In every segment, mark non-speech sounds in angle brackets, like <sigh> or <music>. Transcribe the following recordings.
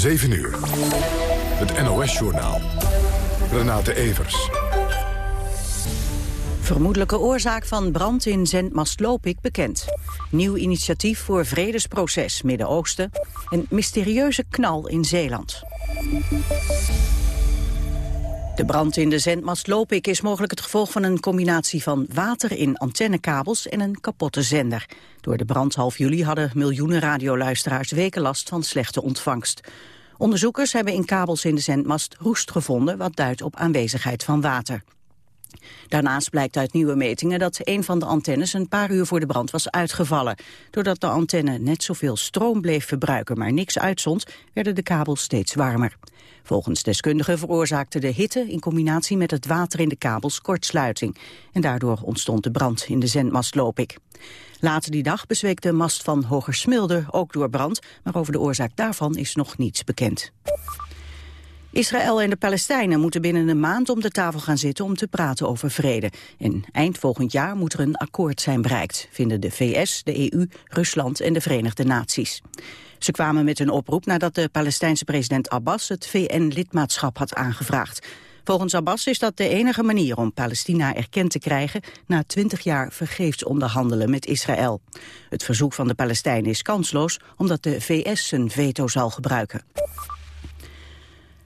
7 uur. Het NOS-journaal. Renate Evers. Vermoedelijke oorzaak van brand in Zendmast Lopik bekend. Nieuw initiatief voor vredesproces Midden-Oosten. Een mysterieuze knal in Zeeland. De brand in de zendmast Lopik is mogelijk het gevolg van een combinatie van water in antennekabels en een kapotte zender. Door de brand half juli hadden miljoenen radioluisteraars weken last van slechte ontvangst. Onderzoekers hebben in kabels in de zendmast roest gevonden, wat duidt op aanwezigheid van water. Daarnaast blijkt uit nieuwe metingen dat een van de antennes een paar uur voor de brand was uitgevallen. Doordat de antenne net zoveel stroom bleef verbruiken, maar niks uitzond, werden de kabels steeds warmer. Volgens deskundigen veroorzaakte de hitte in combinatie met het water in de kabels kortsluiting. En daardoor ontstond de brand in de zendmast Lopik. Later die dag bezweek de mast van Hogersmilde ook door brand, maar over de oorzaak daarvan is nog niets bekend. Israël en de Palestijnen moeten binnen een maand om de tafel gaan zitten om te praten over vrede. En eind volgend jaar moet er een akkoord zijn bereikt, vinden de VS, de EU, Rusland en de Verenigde Naties. Ze kwamen met een oproep nadat de Palestijnse president Abbas het VN-lidmaatschap had aangevraagd. Volgens Abbas is dat de enige manier om Palestina erkend te krijgen na twintig jaar vergeefs onderhandelen met Israël. Het verzoek van de Palestijnen is kansloos omdat de VS zijn veto zal gebruiken.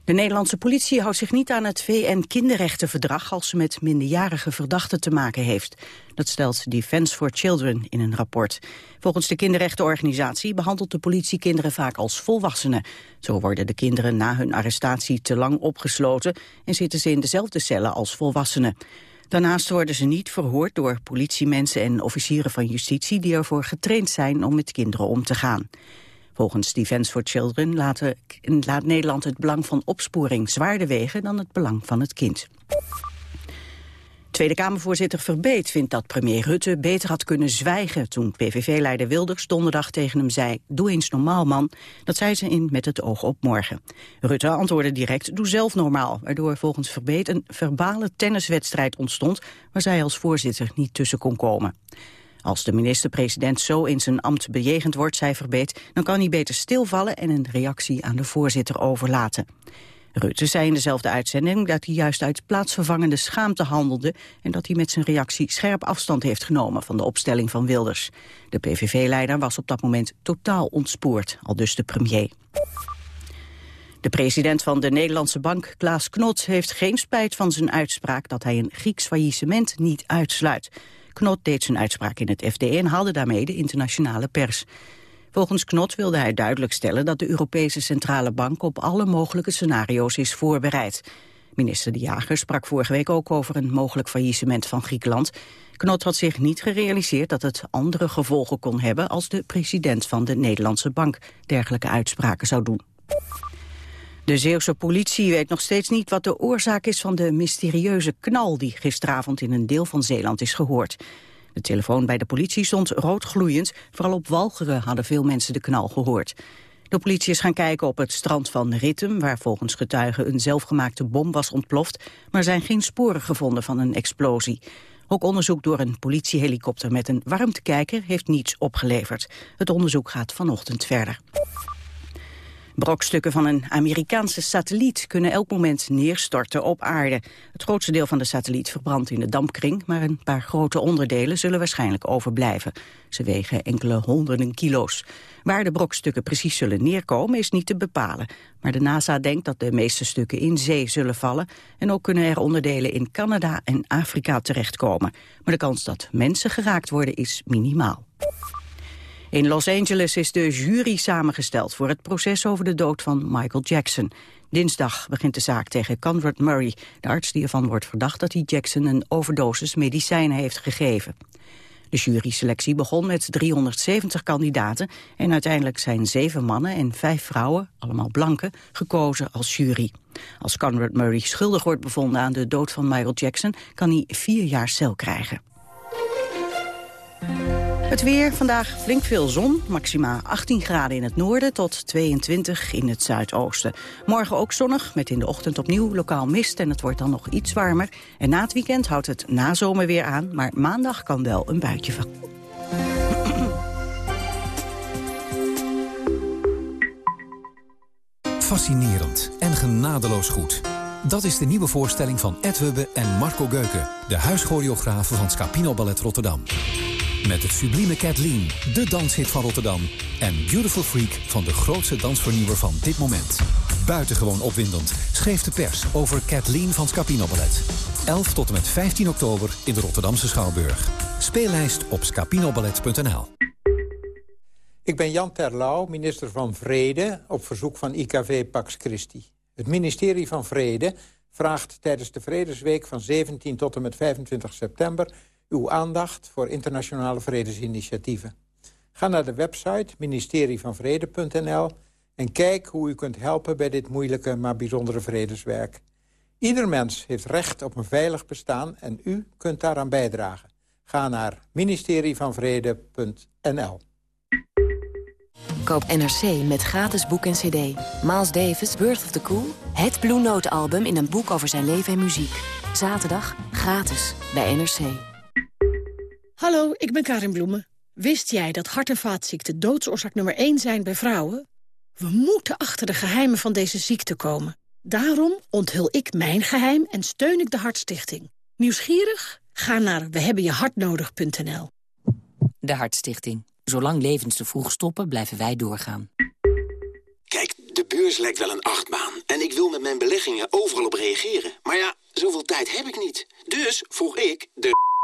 De Nederlandse politie houdt zich niet aan het VN-kinderrechtenverdrag als ze met minderjarige verdachten te maken heeft. Dat stelt Defence for Children in een rapport. Volgens de kinderrechtenorganisatie behandelt de politie kinderen vaak als volwassenen. Zo worden de kinderen na hun arrestatie te lang opgesloten en zitten ze in dezelfde cellen als volwassenen. Daarnaast worden ze niet verhoord door politiemensen en officieren van justitie die ervoor getraind zijn om met kinderen om te gaan. Volgens Defence for Children laat, laat Nederland het belang van opsporing zwaarder wegen dan het belang van het kind. Tweede Kamervoorzitter Verbeet vindt dat premier Rutte beter had kunnen zwijgen toen PVV-leider Wilders donderdag tegen hem zei, doe eens normaal man. Dat zei ze in met het oog op morgen. Rutte antwoordde direct, doe zelf normaal, waardoor volgens Verbeet een verbale tenniswedstrijd ontstond waar zij als voorzitter niet tussen kon komen. Als de minister-president zo in zijn ambt bejegend wordt, zei Verbeet, dan kan hij beter stilvallen en een reactie aan de voorzitter overlaten. Rutte zei in dezelfde uitzending dat hij juist uit plaatsvervangende schaamte handelde en dat hij met zijn reactie scherp afstand heeft genomen van de opstelling van Wilders. De PVV-leider was op dat moment totaal ontspoord, al dus de premier. De president van de Nederlandse bank, Klaas Knot, heeft geen spijt van zijn uitspraak dat hij een Grieks faillissement niet uitsluit. Knot deed zijn uitspraak in het FD en haalde daarmee de internationale pers. Volgens Knot wilde hij duidelijk stellen dat de Europese Centrale Bank op alle mogelijke scenario's is voorbereid. Minister De Jager sprak vorige week ook over een mogelijk faillissement van Griekenland. Knot had zich niet gerealiseerd dat het andere gevolgen kon hebben als de president van de Nederlandse Bank dergelijke uitspraken zou doen. De Zeeuwse politie weet nog steeds niet wat de oorzaak is van de mysterieuze knal die gisteravond in een deel van Zeeland is gehoord. De telefoon bij de politie stond rood gloeiend, vooral op Walcheren hadden veel mensen de knal gehoord. De politie is gaan kijken op het strand van Rittem, waar volgens getuigen een zelfgemaakte bom was ontploft, maar zijn geen sporen gevonden van een explosie. Ook onderzoek door een politiehelikopter met een warmtekijker heeft niets opgeleverd. Het onderzoek gaat vanochtend verder. Brokstukken van een Amerikaanse satelliet kunnen elk moment neerstorten op aarde. Het grootste deel van de satelliet verbrandt in de dampkring, maar een paar grote onderdelen zullen waarschijnlijk overblijven. Ze wegen enkele honderden kilo's. Waar de brokstukken precies zullen neerkomen is niet te bepalen. Maar de NASA denkt dat de meeste stukken in zee zullen vallen en ook kunnen er onderdelen in Canada en Afrika terechtkomen. Maar de kans dat mensen geraakt worden is minimaal. In Los Angeles is de jury samengesteld voor het proces over de dood van Michael Jackson. Dinsdag begint de zaak tegen Conrad Murray, de arts die ervan wordt verdacht dat hij Jackson een overdosis medicijnen heeft gegeven. De juryselectie begon met 370 kandidaten en uiteindelijk zijn zeven mannen en vijf vrouwen, allemaal blanke, gekozen als jury. Als Conrad Murray schuldig wordt bevonden aan de dood van Michael Jackson kan hij vier jaar cel krijgen. Het weer, vandaag flink veel zon, maxima 18 graden in het noorden tot 22 in het zuidoosten. Morgen ook zonnig, met in de ochtend opnieuw lokaal mist en het wordt dan nog iets warmer. En na het weekend houdt het nazomer weer aan, maar maandag kan wel een buitje van. fascinerend en genadeloos goed. Dat is de nieuwe voorstelling van Ed Hubbe en Marco Geuken... de huischoreografen van Scapino Ballet Rotterdam. Met het sublieme Kathleen, de danshit van Rotterdam... en Beautiful Freak van de grootste dansvernieuwer van dit moment. Buitengewoon opwindend schreef de pers over Kathleen van Scapino Ballet. 11 tot en met 15 oktober in de Rotterdamse Schouwburg. Speellijst op scapinoballet.nl Ik ben Jan Terlouw, minister van Vrede, op verzoek van IKV Pax Christi. Het ministerie van Vrede vraagt tijdens de Vredesweek van 17 tot en met 25 september... uw aandacht voor internationale vredesinitiatieven. Ga naar de website ministerievanvrede.nl en kijk hoe u kunt helpen bij dit moeilijke maar bijzondere vredeswerk. Ieder mens heeft recht op een veilig bestaan en u kunt daaraan bijdragen. Ga naar ministerievanvrede.nl. Koop NRC met gratis boek en cd. Miles Davis, Birth of the Cool. Het Blue Note album in een boek over zijn leven en muziek. Zaterdag gratis bij NRC. Hallo, ik ben Karin Bloemen. Wist jij dat hart- en vaatziekten doodsoorzaak nummer 1 zijn bij vrouwen? We moeten achter de geheimen van deze ziekte komen. Daarom onthul ik mijn geheim en steun ik de Hartstichting. Nieuwsgierig? Ga naar wehebbenjehartnodig.nl. De Hartstichting. Zolang levens te vroeg stoppen, blijven wij doorgaan. Kijk, de beurs lijkt wel een achtbaan. En ik wil met mijn beleggingen overal op reageren. Maar ja, zoveel tijd heb ik niet. Dus vroeg ik de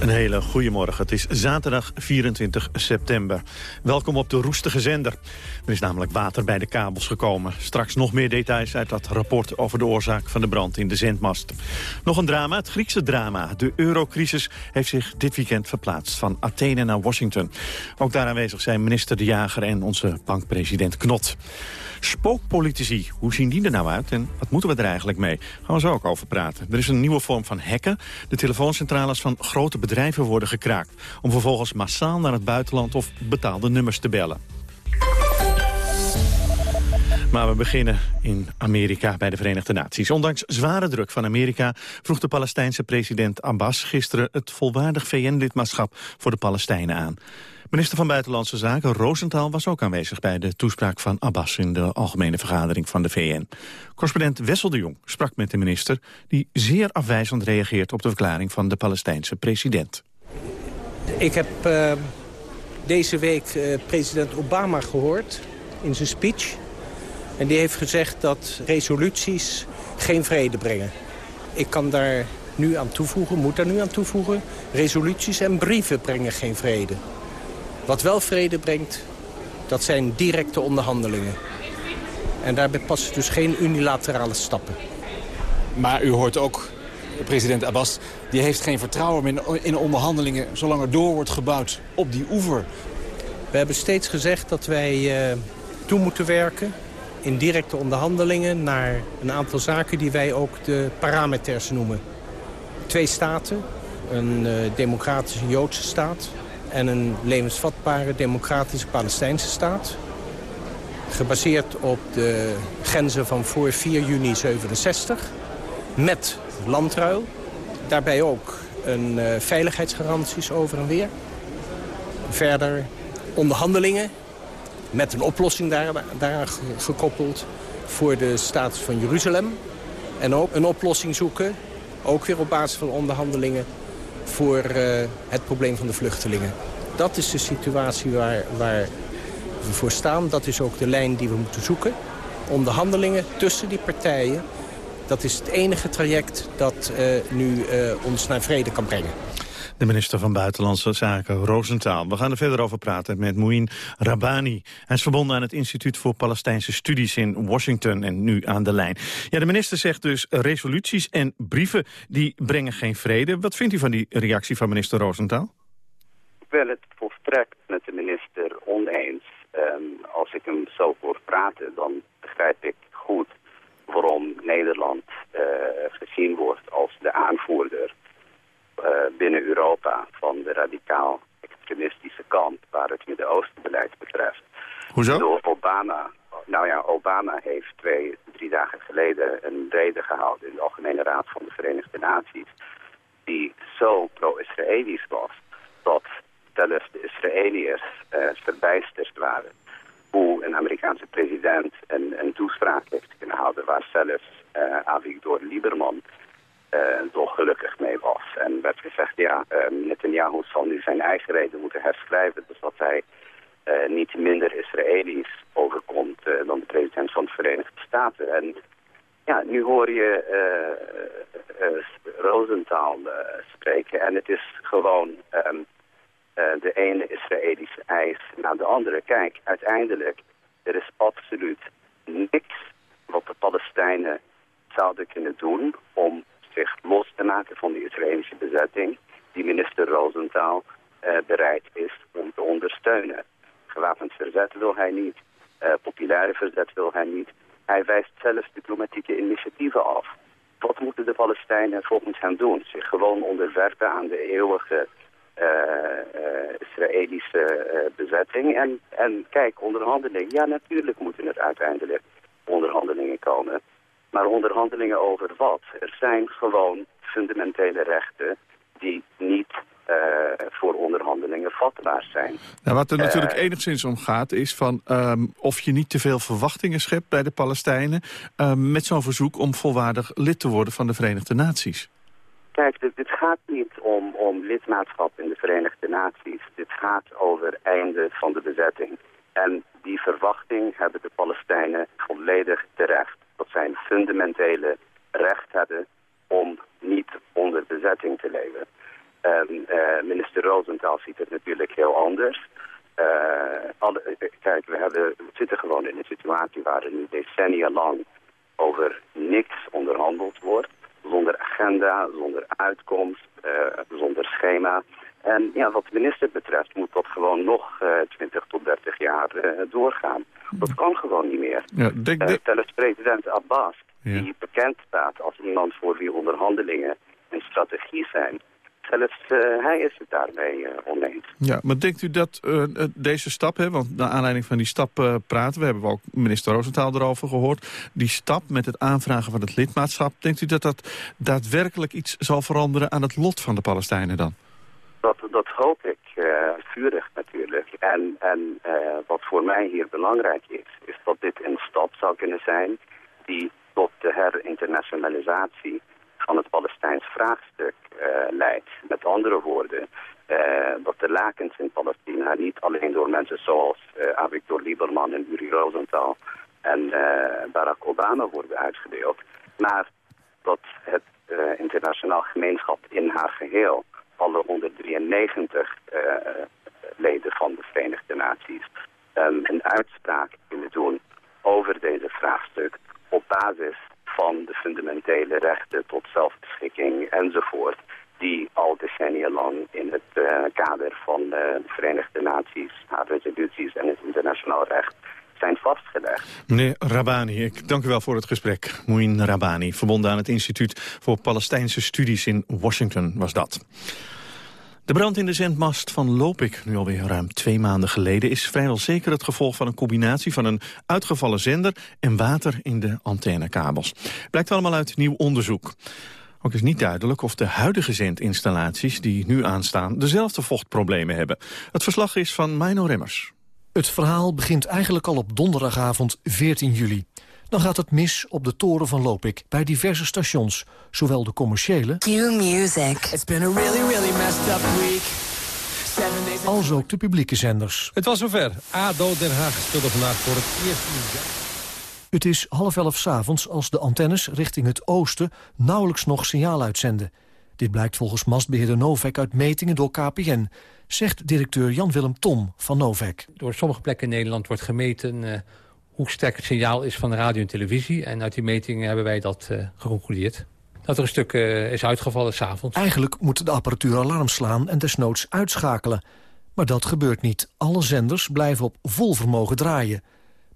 Een hele goede morgen. Het is zaterdag 24 september. Welkom op de roestige zender. Er is namelijk water bij de kabels gekomen. Straks nog meer details uit dat rapport over de oorzaak van de brand in de zendmast. Nog een drama, het Griekse drama. De eurocrisis heeft zich dit weekend verplaatst van Athene naar Washington. Ook daar aanwezig zijn minister De Jager en onze bankpresident Knot. Spookpolitici, hoe zien die er nou uit en wat moeten we er eigenlijk mee? Gaan we zo ook over praten. Er is een nieuwe vorm van hacken. De telefooncentrales van grote bedrijven worden gekraakt... om vervolgens massaal naar het buitenland of betaalde nummers te bellen. Maar we beginnen in Amerika bij de Verenigde Naties. Ondanks zware druk van Amerika vroeg de Palestijnse president Abbas gisteren het volwaardig VN-lidmaatschap voor de Palestijnen aan. Minister van Buitenlandse Zaken Rosenthal was ook aanwezig bij de toespraak van Abbas in de algemene vergadering van de VN. Correspondent Wessel de Jong sprak met de minister die zeer afwijzend reageert op de verklaring van de Palestijnse president. Ik heb uh, deze week uh, president Obama gehoord in zijn speech. En die heeft gezegd dat resoluties geen vrede brengen. Ik kan daar nu aan toevoegen, moet daar nu aan toevoegen... resoluties en brieven brengen geen vrede. Wat wel vrede brengt, dat zijn directe onderhandelingen. En daarbij passen dus geen unilaterale stappen. Maar u hoort ook president Abbas, die heeft geen vertrouwen meer in onderhandelingen... zolang er door wordt gebouwd op die oever. We hebben steeds gezegd dat wij uh, toe moeten werken in directe onderhandelingen... naar een aantal zaken die wij ook de parameters noemen. Twee staten, een uh, democratische Joodse staat en een levensvatbare democratische Palestijnse staat. Gebaseerd op de grenzen van voor 4 juni 67. Met landruil. Daarbij ook een uh, veiligheidsgaranties over en weer. Verder onderhandelingen met een oplossing daar, daaraan gekoppeld voor de status van Jeruzalem. En ook een oplossing zoeken, ook weer op basis van onderhandelingen voor uh, het probleem van de vluchtelingen. Dat is de situatie waar, waar we voor staan. Dat is ook de lijn die we moeten zoeken. Onderhandelingen tussen die partijen. Dat is het enige traject dat uh, nu uh, ons naar vrede kan brengen. De minister van Buitenlandse Zaken, Rosenthal. We gaan er verder over praten met Mouin Rabani. Hij is verbonden aan het Instituut voor Palestijnse Studies in Washington en nu aan de lijn. Ja, de minister zegt dus resoluties en brieven die brengen geen vrede. Wat vindt u van die reactie van minister Rosenthal? ben het volstrekt met de minister oneens. Ehm, als ik hem zo hoor praten, dan begrijp ik goed waarom Nederland uh, gezien wordt als de aanvoerder binnen Europa van de radicaal extremistische kant waar het Midden-Oosten-beleid betreft. Hoezo? Door Obama. Nou ja, Obama heeft twee, drie dagen geleden een reden gehouden in de Algemene Raad van de Verenigde Naties die zo pro-Israëlisch was dat zelfs de Israëliërs uh, verbijsterd waren hoe een Amerikaanse president een, een toespraak heeft kunnen houden waar zelfs uh, Avigdor Lieberman toch gelukkig mee was. En werd gezegd, ja, uh, Netanyahu zal nu zijn eigen reden moeten herschrijven, dus dat hij uh, niet minder Israëlisch overkomt dan de president van de Verenigde Staten. En ja, nu hoor je Rosenthal spreken en het is gewoon um, de ene Israëlische eis naar de andere. Kijk, uiteindelijk, er is absoluut niks wat de Palestijnen zouden kunnen doen om zich los te maken van de Israëlische bezetting die minister Rosenthal uh, bereid is om te ondersteunen. Gewapend verzet wil hij niet, uh, populaire verzet wil hij niet. Hij wijst zelfs diplomatieke initiatieven af. Wat moeten de Palestijnen volgens hem doen? Zich gewoon onderwerpen aan de eeuwige uh, Israëlische bezetting. En, en kijk, onderhandelingen. Ja, natuurlijk moeten er uiteindelijk onderhandelingen komen. Maar onderhandelingen over wat? Er zijn gewoon fundamentele rechten die niet uh, voor onderhandelingen vatbaar zijn. Nou, wat er natuurlijk Uh, enigszins om gaat is van um, of je niet te veel verwachtingen schept bij de Palestijnen um, met zo'n verzoek om volwaardig lid te worden van de Verenigde Naties. Kijk, dit, dit gaat niet om, om lidmaatschap in de Verenigde Naties. Dit gaat over einde van de bezetting. En die verwachting hebben de Palestijnen volledig terecht. Dat zij een fundamentele recht hebben om niet onder bezetting te leven. Um, uh, minister Rosenthal ziet het natuurlijk heel anders. Uh, alle, kijk, we, zitten gewoon in een situatie waar er nu decennia lang over niks onderhandeld wordt. Zonder agenda, zonder uitkomst, zonder schema. En ja, wat de minister betreft moet dat gewoon nog uh, 20 tot 30 jaar uh, doorgaan. Dat kan gewoon niet meer. Ja, denk, denk... Zelfs president Abbas, ja. die bekend staat als iemand voor wie onderhandelingen een strategie zijn... Zelfs hij is het daarmee oneens. Ja, maar denkt u dat deze stap, hè, want naar aanleiding van die stap praten... we hebben ook minister Roosentaal erover gehoord... die stap met het aanvragen van het lidmaatschap... denkt u dat dat daadwerkelijk iets zal veranderen aan het lot van de Palestijnen dan? Dat, dat hoop ik vurig natuurlijk. En, en wat voor mij hier belangrijk is... is dat dit een stap zou kunnen zijn... die tot de herinternationalisatie van het Palestijns vraagstuk uh, leidt. Met andere woorden, uh, dat de lakens in Palestina niet alleen door mensen zoals uh, Avigdor Lieberman en Uri Rosenthal en Barack Obama worden uitgedeeld, maar dat het internationaal gemeenschap in haar geheel, alle 193 leden van de Verenigde Naties, um, een uitspraak kunnen doen over deze vraagstuk op basis van de fundamentele rechten tot zelfbeschikking enzovoort die al decennia lang in het uh, kader van uh, de Verenigde Naties, haar resoluties en het internationaal recht zijn vastgelegd. Meneer Rabani, ik dank u wel voor het gesprek. Mouin Rabani, verbonden aan het Instituut voor Palestijnse Studies in Washington was dat. De brand in de zendmast van Lopik, nu alweer ruim twee maanden geleden... is vrijwel zeker het gevolg van een combinatie van een uitgevallen zender... en water in de antennekabels. Blijkt allemaal uit nieuw onderzoek. Ook is niet duidelijk of de huidige zendinstallaties die nu aanstaan... dezelfde vochtproblemen hebben. Het verslag is van Mino Remmers. Het verhaal begint eigenlijk al op donderdagavond 14 juli. Dan gaat het mis op de toren van Lopik bij diverse stations. Zowel de commerciële... music. It's been a really, really messed up week. Als ook de publieke zenders. Het was zover. ADO Den Haag speelde vandaag voor het eerst... Het is half elf 's avonds als de antennes richting het oosten nauwelijks nog signaal uitzenden. Dit blijkt volgens mastbeheerder Novek uit metingen door KPN, zegt directeur Jan-Willem Tom van Novek. Door sommige plekken in Nederland wordt gemeten uh, hoe sterk het signaal is van radio en televisie. En uit die metingen hebben wij dat uh, geconcludeerd. Dat er een stuk uh, is uitgevallen s'avonds. Eigenlijk moet de apparatuur alarm slaan en desnoods uitschakelen. Maar dat gebeurt niet. Alle zenders blijven op vol vermogen draaien.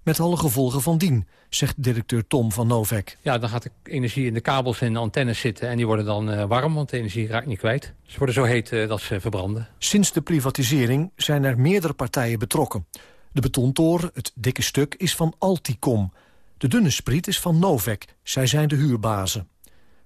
Met alle gevolgen van dien, zegt directeur Tom van Novek. Ja, dan gaat de energie in de kabels en de antennes zitten... en die worden dan uh, warm, want de energie raakt niet kwijt. Ze worden zo heet dat ze verbranden. Sinds de privatisering zijn er meerdere partijen betrokken. De betontoren, het dikke stuk, is van Alticom. De dunne spriet is van Novek. Zij zijn de huurbazen.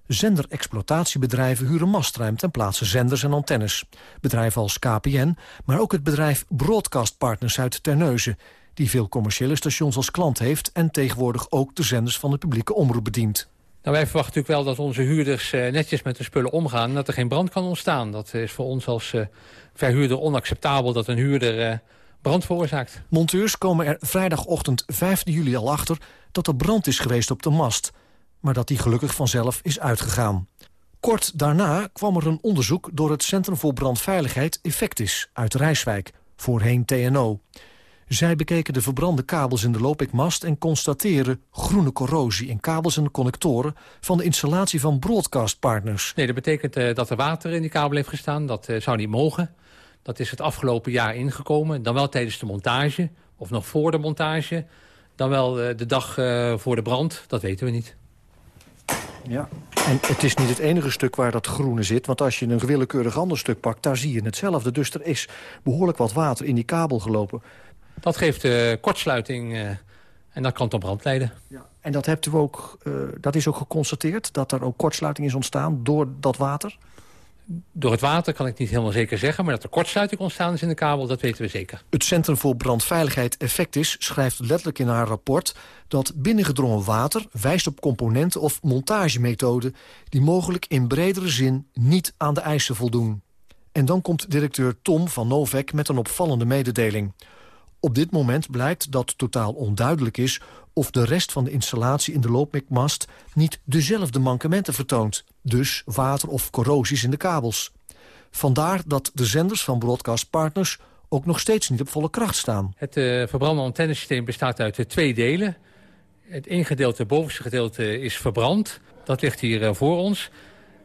Zenderexploitatiebedrijven huren mastruimte en plaatsen zenders en antennes. Bedrijven als KPN, maar ook het bedrijf Broadcast Partners uit Terneuzen... die veel commerciële stations als klant heeft... en tegenwoordig ook de zenders van de publieke omroep bedient. Nou, wij verwachten natuurlijk wel dat onze huurders uh, netjes met de spullen omgaan... en dat er geen brand kan ontstaan. Dat is voor ons als uh, verhuurder onacceptabel dat een huurder... Uh, brand veroorzaakt. Monteurs komen er vrijdagochtend 15 juli al achter dat er brand is geweest op de mast maar dat die gelukkig vanzelf is uitgegaan. Kort daarna kwam er een onderzoek door het Centrum voor Brandveiligheid Effectis uit Rijswijk, voorheen TNO. Zij bekeken de verbrande kabels in de Lopikmast en constateren groene corrosie in kabels en connectoren van de installatie van broadcastpartners. Nee, dat betekent uh, dat er water in die kabel heeft gestaan. Dat uh, zou niet mogen. Dat is het afgelopen jaar ingekomen. Dan wel tijdens de montage, of nog voor de montage. Dan wel uh, de dag voor de brand, dat weten we niet. Ja, en het is niet het enige stuk waar dat groene zit. Want als je een willekeurig ander stuk pakt, daar zie je hetzelfde. Dus er is behoorlijk wat water in die kabel gelopen. Dat geeft uh, kortsluiting uh, en dat kan tot brand leiden. Ja. En dat, hebt u ook, uh, dat is ook geconstateerd, dat er ook kortsluiting is ontstaan door dat water? Door het water kan ik niet helemaal zeker zeggen... maar dat er kortsluiting ontstaan is in de kabel, dat weten we zeker. Het Centrum voor Brandveiligheid Effectis schrijft letterlijk in haar rapport... dat binnengedrongen water wijst op componenten of montagemethoden... die mogelijk in bredere zin niet aan de eisen voldoen. En dan komt directeur Tom van Novek met een opvallende mededeling. Op dit moment blijkt dat totaal onduidelijk is of de rest van de installatie in de loopmikmast niet dezelfde mankementen vertoont. Dus water of corrosies in de kabels. Vandaar dat de zenders van Broadcast Partners ook nog steeds niet op volle kracht staan. Het uh, verbrande antennesysteem bestaat uit uh, twee delen. Het ingedeelte, het bovenste gedeelte, is verbrand. Dat ligt hier voor ons.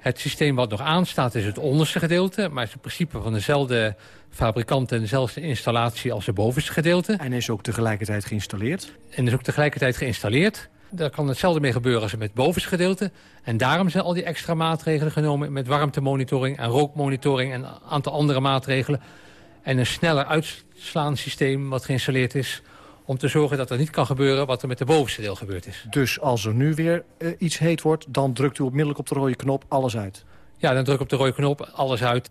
Het systeem wat nog aanstaat is het onderste gedeelte... maar is in principe van dezelfde fabrikant en dezelfde installatie als het bovenste gedeelte. En is ook tegelijkertijd geïnstalleerd? En is ook tegelijkertijd geïnstalleerd. Daar kan hetzelfde mee gebeuren als met het bovenste gedeelte. En daarom zijn al die extra maatregelen genomen... met warmtemonitoring en rookmonitoring en een aantal andere maatregelen. En een sneller uitslaansysteem wat geïnstalleerd is om te zorgen dat er niet kan gebeuren wat er met de bovenste deel gebeurd is. Dus als er nu weer uh, iets heet wordt, dan drukt u onmiddellijk op de rode knop alles uit? Ja, dan druk op de rode knop alles uit.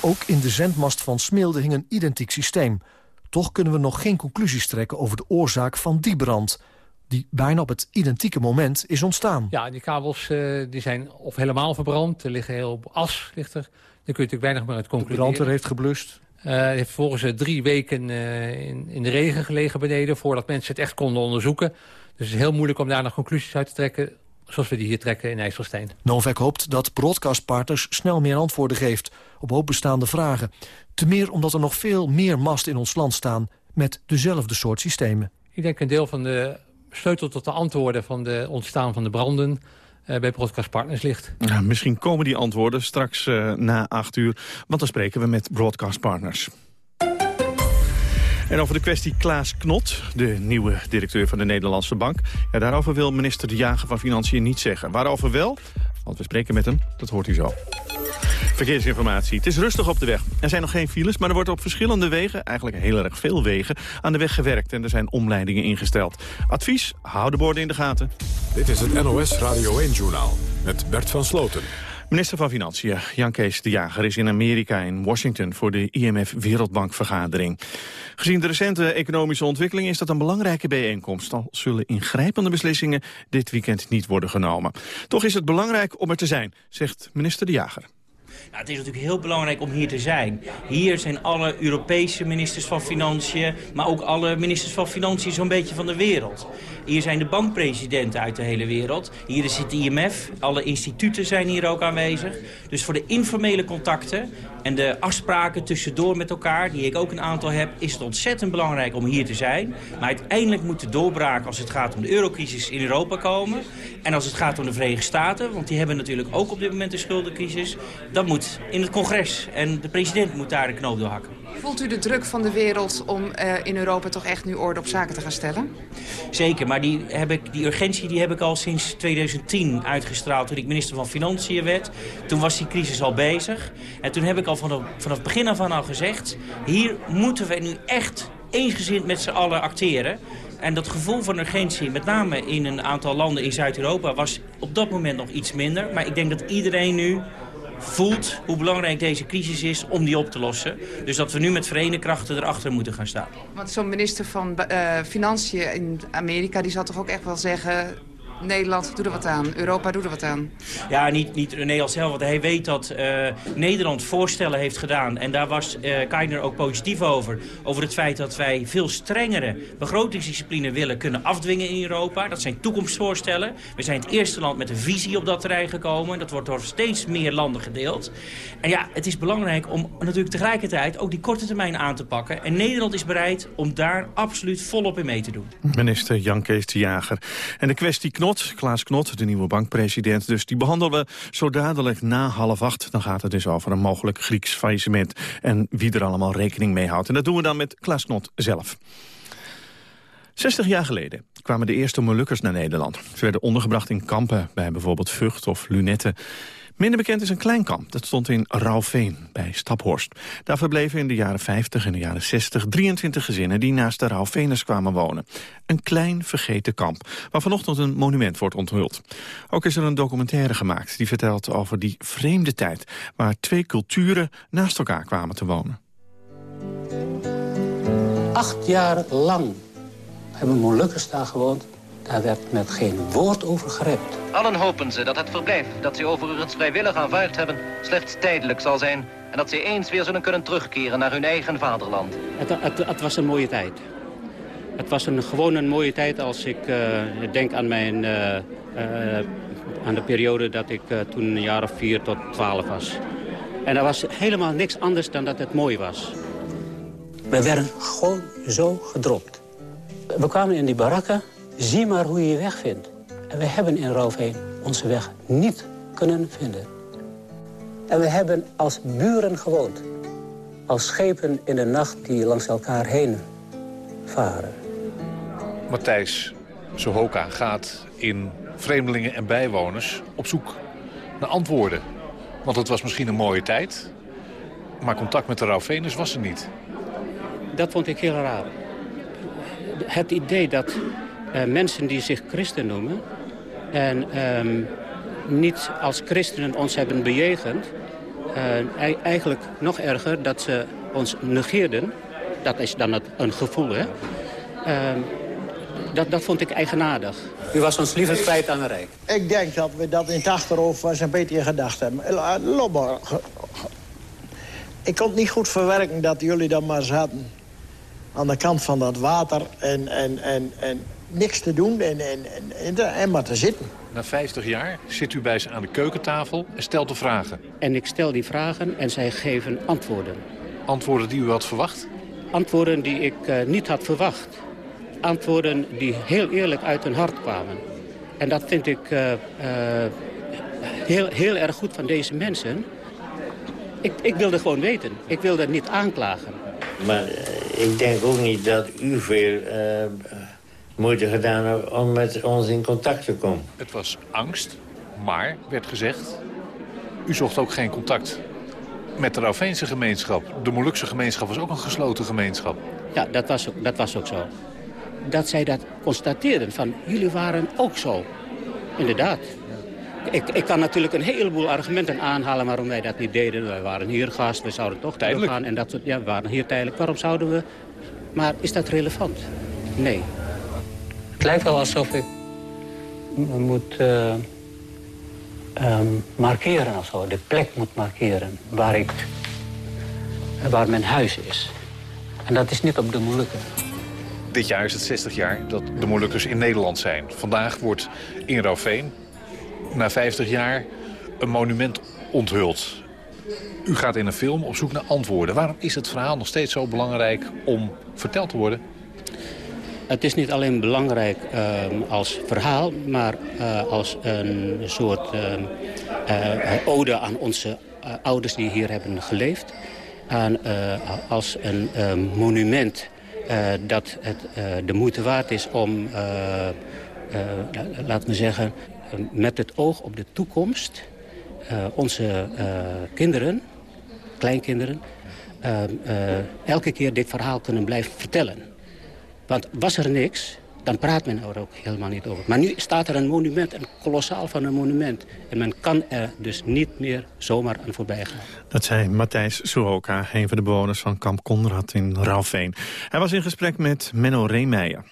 Ook in de zendmast van Smilde hing een identiek systeem. Toch kunnen we nog geen conclusies trekken over de oorzaak van die brand die bijna op het identieke moment is ontstaan. Ja, die kabels uh, die zijn of helemaal verbrand. Er liggen heel as, ligt er. Dan kun je natuurlijk weinig meer uit concluderen. De brand heeft geblust. Uh, heeft volgens drie weken uh, in, in, de regen gelegen beneden... voordat mensen het echt konden onderzoeken. Dus het is heel moeilijk om daar nog conclusies uit te trekken... zoals we die hier trekken in IJsselstein. Novak hoopt dat Broadcastpartners snel meer antwoorden geeft... op hoop bestaande vragen. Te meer omdat er nog veel meer masten in ons land staan... met dezelfde soort systemen. Ik denk een deel van de sleutel tot de antwoorden van de ontstaan van de branden... Uh, bij Broadcast ligt. Ja, misschien komen die antwoorden straks uh, na acht uur, want dan spreken we met Broadcast Partners. En over de kwestie Klaas Knot, de nieuwe directeur van de Nederlandse Bank. Ja, daarover wil minister De Jager van Financiën niet zeggen. Waarover wel? Want we spreken met hem, dat hoort u zo. Verkeersinformatie. Het is rustig op de weg. Er zijn nog geen files, maar er wordt op verschillende wegen, eigenlijk heel erg veel wegen, aan de weg gewerkt en er zijn omleidingen ingesteld. Advies, hou de borden in de gaten. Dit is het NOS Radio 1-journaal met Bert van Sloten. Minister van Financiën, Jan Kees de Jager, is in Amerika in Washington voor de IMF Wereldbankvergadering. Gezien de recente economische ontwikkeling is dat een belangrijke bijeenkomst. Al zullen ingrijpende beslissingen dit weekend niet worden genomen. Toch is het belangrijk om er te zijn, zegt minister de Jager. Nou, het is natuurlijk heel belangrijk om hier te zijn. Hier zijn alle Europese ministers van Financiën, maar ook alle ministers van Financiën zo'n beetje van de wereld. Hier zijn de bankpresidenten uit de hele wereld. Hier is het IMF. Alle instituten zijn hier ook aanwezig. Dus voor de informele contacten en de afspraken tussendoor met elkaar... die ik ook een aantal heb, is het ontzettend belangrijk om hier te zijn. Maar uiteindelijk moet de doorbraak als het gaat om de eurocrisis in Europa komen. En als het gaat om de Verenigde Staten, want die hebben natuurlijk ook op dit moment een schuldencrisis... dat moet in het congres en de president moet daar de knoop door hakken. Voelt u de druk van de wereld om uh, in Europa toch echt nu orde op zaken te gaan stellen? Zeker, maar die, heb ik, die urgentie die heb ik al sinds 2010 uitgestraald toen ik minister van Financiën werd. Toen was die crisis al bezig. En toen heb ik al vanaf, vanaf begin af aan al gezegd... hier moeten we nu echt eensgezind met z'n allen acteren. En dat gevoel van urgentie, met name in een aantal landen in Zuid-Europa... was op dat moment nog iets minder. Maar ik denk dat iedereen nu voelt hoe belangrijk deze crisis is om die op te lossen. Dus dat we nu met verenigde krachten erachter moeten gaan staan. Want zo'n minister van uh, Financiën in Amerika... die zal toch ook echt wel zeggen... Nederland doet er wat aan, Europa doet er wat aan. Ja, niet, niet Nederland zelf, want hij weet dat uh, Nederland voorstellen heeft gedaan. En daar was uh, Keiner ook positief over. Over het feit dat wij veel strengere begrotingsdiscipline willen kunnen afdwingen in Europa. Dat zijn toekomstvoorstellen. We zijn het eerste land met een visie op dat terrein gekomen. Dat wordt door steeds meer landen gedeeld. En ja, het is belangrijk om natuurlijk tegelijkertijd ook die korte termijn aan te pakken. En Nederland is bereid om daar absoluut volop in mee te doen. Minister Jan Kees de Jager. En de kwestie knop Klaas Knot, de nieuwe bankpresident. Dus die behandelen we zo dadelijk na half acht. Dan gaat het dus over een mogelijk Grieks faillissement en wie er allemaal rekening mee houdt. En dat doen we dan met Klaas Knot zelf. 60 jaar geleden kwamen de eerste Molukkers naar Nederland. Ze werden ondergebracht in kampen bij bijvoorbeeld Vught of Lunette. Minder bekend is een klein kamp. Dat stond in Rauwveen bij Staphorst. Daar verbleven in de jaren 50 en de jaren 60 23 gezinnen die naast de Rauwveners kwamen wonen. Een klein vergeten kamp, waar vanochtend een monument wordt onthuld. Ook is er een documentaire gemaakt die vertelt over die vreemde tijd... waar twee culturen naast elkaar kwamen te wonen. Acht jaar lang hebben Molukkers daar gewoond. Daar werd met geen woord over gerept. Allen hopen ze dat het verblijf dat ze overigens vrijwillig aanvaard hebben... slechts tijdelijk zal zijn en dat ze eens weer zullen kunnen terugkeren naar hun eigen vaderland. Het, het, het was een mooie tijd. Het was een, gewoon een mooie tijd als ik uh, denk aan, mijn, uh, uh, aan de periode dat ik toen een jaar of vier tot twaalf was. En er was helemaal niks anders dan dat het mooi was. We werden gewoon zo gedropt. We kwamen in die barakken Zie maar hoe je je weg vindt. En we hebben in Roofheen onze weg niet kunnen vinden. En we hebben als buren gewoond. Als schepen in de nacht die langs elkaar heen varen. Matthijs Sohoka gaat in Vreemdelingen en Bijwoners op zoek naar antwoorden. Want het was misschien een mooie tijd, maar contact met de Rauwvenus was er niet. Dat vond ik heel raar. Het idee dat uh, mensen die zich christen noemen... en um, niet als christenen ons hebben bejegend... Uh, eigenlijk nog erger dat ze ons negeerden. Dat is dan het, een gevoel, hè. Uh, dat, dat vond ik eigenaardig. U was ons liever kwijt aan de Rijk. Ik denk dat we dat in het achterhoofd was een beetje gedacht hebben. Lobber. Ik kon het niet goed verwerken dat jullie dan maar zaten. Aan de kant van dat water en, en, en, en niks te doen en, en, en, en maar te zitten. Na 50 jaar zit u bij ze aan de keukentafel en stelt de vragen. En ik stel die vragen en zij geven antwoorden. Antwoorden die u had verwacht? Antwoorden die ik uh, niet had verwacht. Antwoorden die heel eerlijk uit hun hart kwamen. En dat vind ik uh, uh, heel, heel erg goed van deze mensen. Ik, ik wilde gewoon weten. Ik wilde niet aanklagen. Maar ik denk ook niet dat u veel moeite gedaan om met ons in contact te komen. Het was angst, maar, werd gezegd, u zocht ook geen contact met de Rauveense gemeenschap. De Molukse gemeenschap was ook een gesloten gemeenschap. Ja, dat was ook, dat was ook zo. Dat zij dat constateerden, van jullie waren ook zo. Inderdaad. Ik, ik kan natuurlijk een heleboel argumenten aanhalen waarom wij dat niet deden. Wij waren hier gast, we zouden toch tijdelijk gaan. En dat soort, ja, we waren hier tijdelijk. Waarom zouden we... Maar is dat relevant? Nee. Het lijkt wel alsof ik moet uh, um, markeren of zo. De plek moet markeren waar, ik, waar mijn huis is. En dat is niet op de Molukken. Dit jaar is het 60 jaar dat de Molukkers in Nederland zijn. Vandaag wordt in Rauveen na 50 jaar een monument onthuld. U gaat in een film op zoek naar antwoorden. Waarom is het verhaal nog steeds zo belangrijk om verteld te worden? Het is niet alleen belangrijk ehm, als verhaal, maar uh, als een soort ehm, uh, ode aan onze uh, ouders die hier hebben geleefd. Als een monument dat het de moeite waard is om, laten we zeggen, met het oog op de toekomst... onze kinderen, kleinkinderen, elke keer dit verhaal kunnen blijven vertellen. Want was er niks, dan praat men er ook helemaal niet over. Maar nu staat er een monument, een kolossaal van een monument. En men kan er dus niet meer zomaar aan voorbij gaan. Dat zei Matthijs Suhoka, een van de bewoners van kamp Konrad in Rauwveen. Hij was in gesprek met Menno Reemeijer.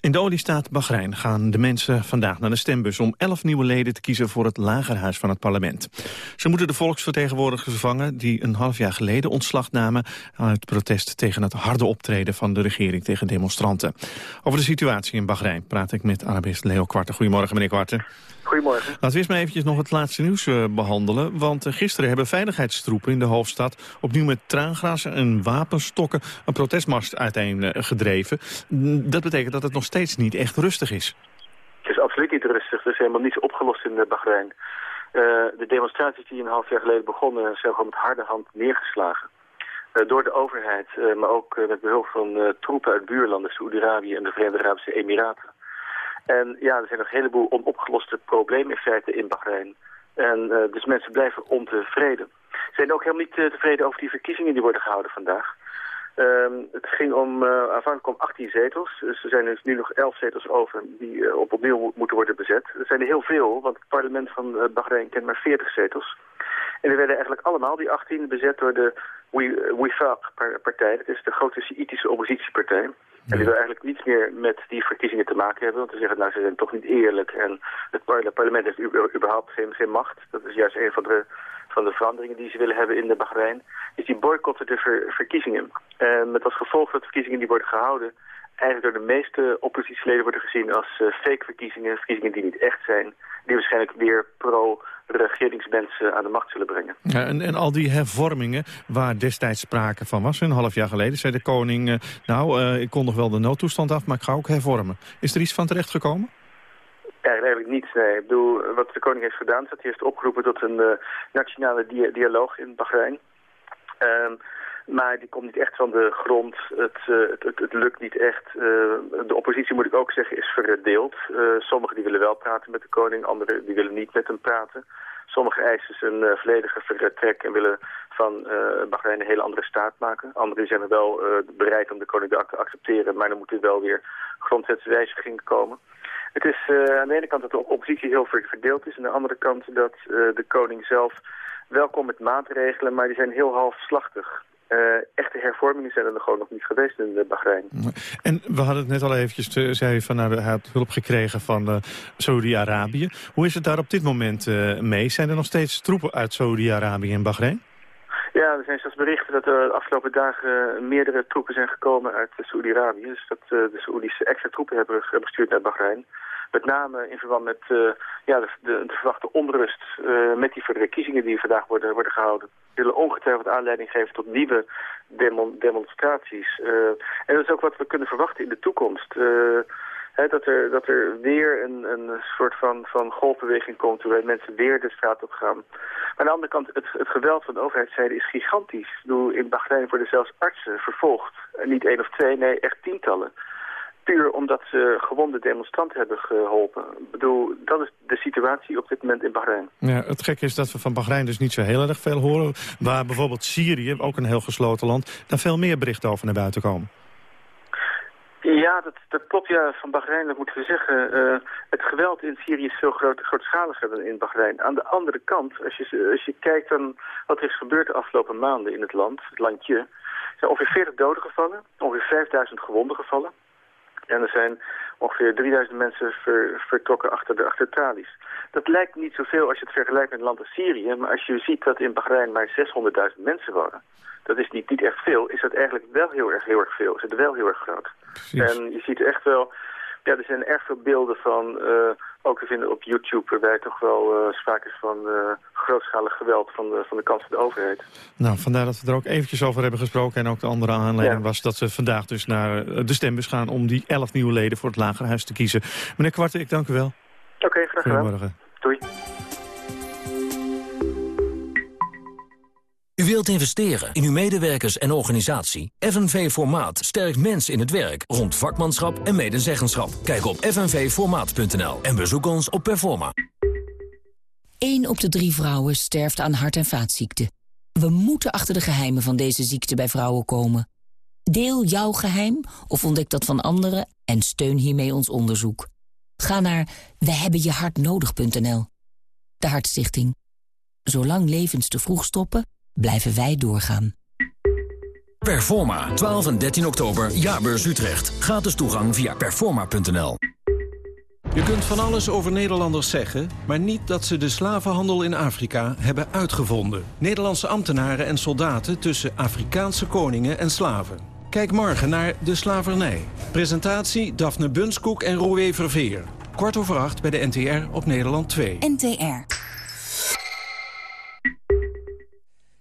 In de oliestaat Bahrein gaan de mensen vandaag naar de stembus... om elf nieuwe leden te kiezen voor het lagerhuis van het parlement. Ze moeten de volksvertegenwoordigers vervangen... die een half jaar geleden ontslag namen... uit protest tegen het harde optreden van de regering tegen demonstranten. Over de situatie in Bahrein praat ik met Arabist Leo Kwarten. Goedemorgen, meneer Kwarten. Goedemorgen. Laten we eerst maar eventjes nog het laatste nieuws uh, behandelen. Want uh, gisteren hebben veiligheidstroepen in de hoofdstad... opnieuw met traangrazen en wapenstokken een protestmars uiteen uh, gedreven. Dat betekent dat het nog steeds niet echt rustig is. Het is absoluut niet rustig. Er is helemaal niets opgelost in Bahrein. de demonstraties die een half jaar geleden begonnen... zijn gewoon met harde hand neergeslagen. door de overheid, maar ook met behulp van troepen uit buurlanden... Saoedi-Arabië en de Verenigde Arabische Emiraten. En ja, er zijn nog een heleboel onopgeloste problemen in feite in Bahrein. En uh, dus mensen blijven ontevreden. Ze zijn ook helemaal niet uh, tevreden over die verkiezingen die worden gehouden vandaag. Um, het ging om, uh, aanvankelijk om 18 zetels. Dus er zijn dus nu nog 11 zetels over die op opnieuw moeten worden bezet. Er zijn er heel veel, want het parlement van Bahrein kent maar 40 zetels. En die werden eigenlijk allemaal, die 18, bezet door de Wifaq-partij. Dat is de grote Sjiitische oppositiepartij. En die wil eigenlijk niets meer met die verkiezingen te maken hebben. Want ze zeggen, nou, ze zijn toch niet eerlijk. En het parlement heeft überhaupt geen, geen macht. Dat is juist een van de, van de veranderingen die ze willen hebben in de Bahrein. Is die boycotten de ver, verkiezingen. En met als gevolg dat de verkiezingen die worden gehouden... eigenlijk door de meeste oppositieleden worden gezien als uh, fake verkiezingen. Verkiezingen die niet echt zijn. Die waarschijnlijk weer pro regeringsmensen aan de macht zullen brengen. Ja, en, en al die hervormingen waar destijds sprake van was, een half jaar geleden, zei de koning... Uh, nou, uh, ik kon nog wel de noodtoestand af, maar ik ga ook hervormen. Is er iets van terechtgekomen? Eigenlijk niets, nee. Ik bedoel, wat de koning heeft gedaan, is dat hij heeft opgeroepen tot een uh, nationale dia dialoog in Bahrein. Um, maar die komt niet echt van de grond. Het, uh, het, het, lukt niet echt. Uh, de oppositie, moet ik ook zeggen, is verdeeld. Uh, sommigen die willen wel praten met de koning, anderen die willen niet met hem praten. Sommigen eisen zijn volledige vertrek en willen van Bahrein een hele andere staat maken. Anderen zijn wel bereid om de koning te accepteren, maar dan moet er wel weer grondwetswijzigingen komen. Het is aan de ene kant dat de oppositie heel verdeeld is. En aan de andere kant dat de koning zelf wel komt met maatregelen, maar die zijn heel halfslachtig. Uh, echte hervormingen zijn er nog gewoon nog niet geweest in uh, Bahrein. En we hadden het net al eventjes, te, zei van, nou, hij had hulp gekregen van Saudi-Arabië. Hoe is het daar op dit moment mee? Zijn er nog steeds troepen uit Saudi-Arabië en Bahrein? Ja, er zijn zelfs berichten dat er de afgelopen dagen meerdere troepen zijn gekomen uit Saudi-Arabië. Dus dat de Saoedische extra troepen hebben gestuurd naar Bahrein. Met name in verband met uh, ja, de, de, de, verwachte onrust uh, met die verkiezingen die vandaag worden, worden gehouden. Willen ongetwijfeld aanleiding geven tot nieuwe demon, demonstraties. Uh, en dat is ook wat we kunnen verwachten in de toekomst. He, dat, er, dat er weer een, een soort van, van golfbeweging komt waarbij mensen weer de straat op gaan. Maar aan de andere kant, het, het geweld van de overheidszijde is gigantisch. Ik in Bahrein worden zelfs artsen vervolgd. En niet één of twee, nee, echt tientallen puur omdat ze gewonde demonstranten hebben geholpen. Ik bedoel, dat is de situatie op dit moment in Bahrein. Ja, het gekke is dat we van Bahrein dus niet zo heel erg veel horen. Waar bijvoorbeeld Syrië, ook een heel gesloten land, daar veel meer berichten over naar buiten komen. Ja, dat, dat klopt ja, van Bahrein, dat moeten we zeggen. Uh, het geweld in Syrië is veel groot, grootschaliger dan in Bahrein. Aan de andere kant, als je, als je kijkt dan wat er is gebeurd de afgelopen maanden in het land, het landje... zijn ongeveer 40 doden gevallen, ongeveer 5000 gewonden gevallen. En er zijn ongeveer 3000 mensen vertrokken achter de achter tralies. Dat lijkt niet zoveel als je het vergelijkt met een land als Syrië, maar als je ziet dat in Bahrein maar 600.000 mensen wonen, dat is niet, niet echt veel, is dat eigenlijk wel heel erg, heel erg veel. Is het wel heel erg groot. En je ziet echt wel, ja, er zijn erg veel beelden van, uh, ook te vinden op YouTube, waarbij toch wel uh, sprake is van uh, grootschalig geweld van de, van de kant van de overheid. Nou, vandaar dat we er ook eventjes over hebben gesproken. En ook de andere aanleiding was dat ze vandaag dus naar de stembus gaan... om die elf nieuwe leden voor het Lagerhuis te kiezen. Meneer Kwarte, ik dank u wel. Oké, okay, graag gedaan. Goedemorgen. Doei. U wilt investeren in uw medewerkers en organisatie? FNV Formaat sterkt mensen in het werk rond vakmanschap en medezeggenschap. Kijk op fnvformaat.nl en bezoek ons op Performa. 1 op de drie vrouwen sterft aan hart- en vaatziekten. We moeten achter de geheimen van deze ziekte bij vrouwen komen. Deel jouw geheim of ontdek dat van anderen en steun hiermee ons onderzoek. Ga naar wehebbenjehartnodig.nl. De Hartstichting. Zolang levens te vroeg stoppen blijven wij doorgaan. Performa, 12 en 13 oktober, Jaarbeurs Utrecht. Gratis toegang via performa.nl. Je kunt van alles over Nederlanders zeggen, maar niet dat ze de slavenhandel in Afrika hebben uitgevonden. Nederlandse ambtenaren en soldaten tussen Afrikaanse koningen en slaven. Kijk morgen naar De Slavernij. Presentatie Daphne Bunskoek en Roué Verveer. Kwart over acht bij de NTR op Nederland 2. NTR.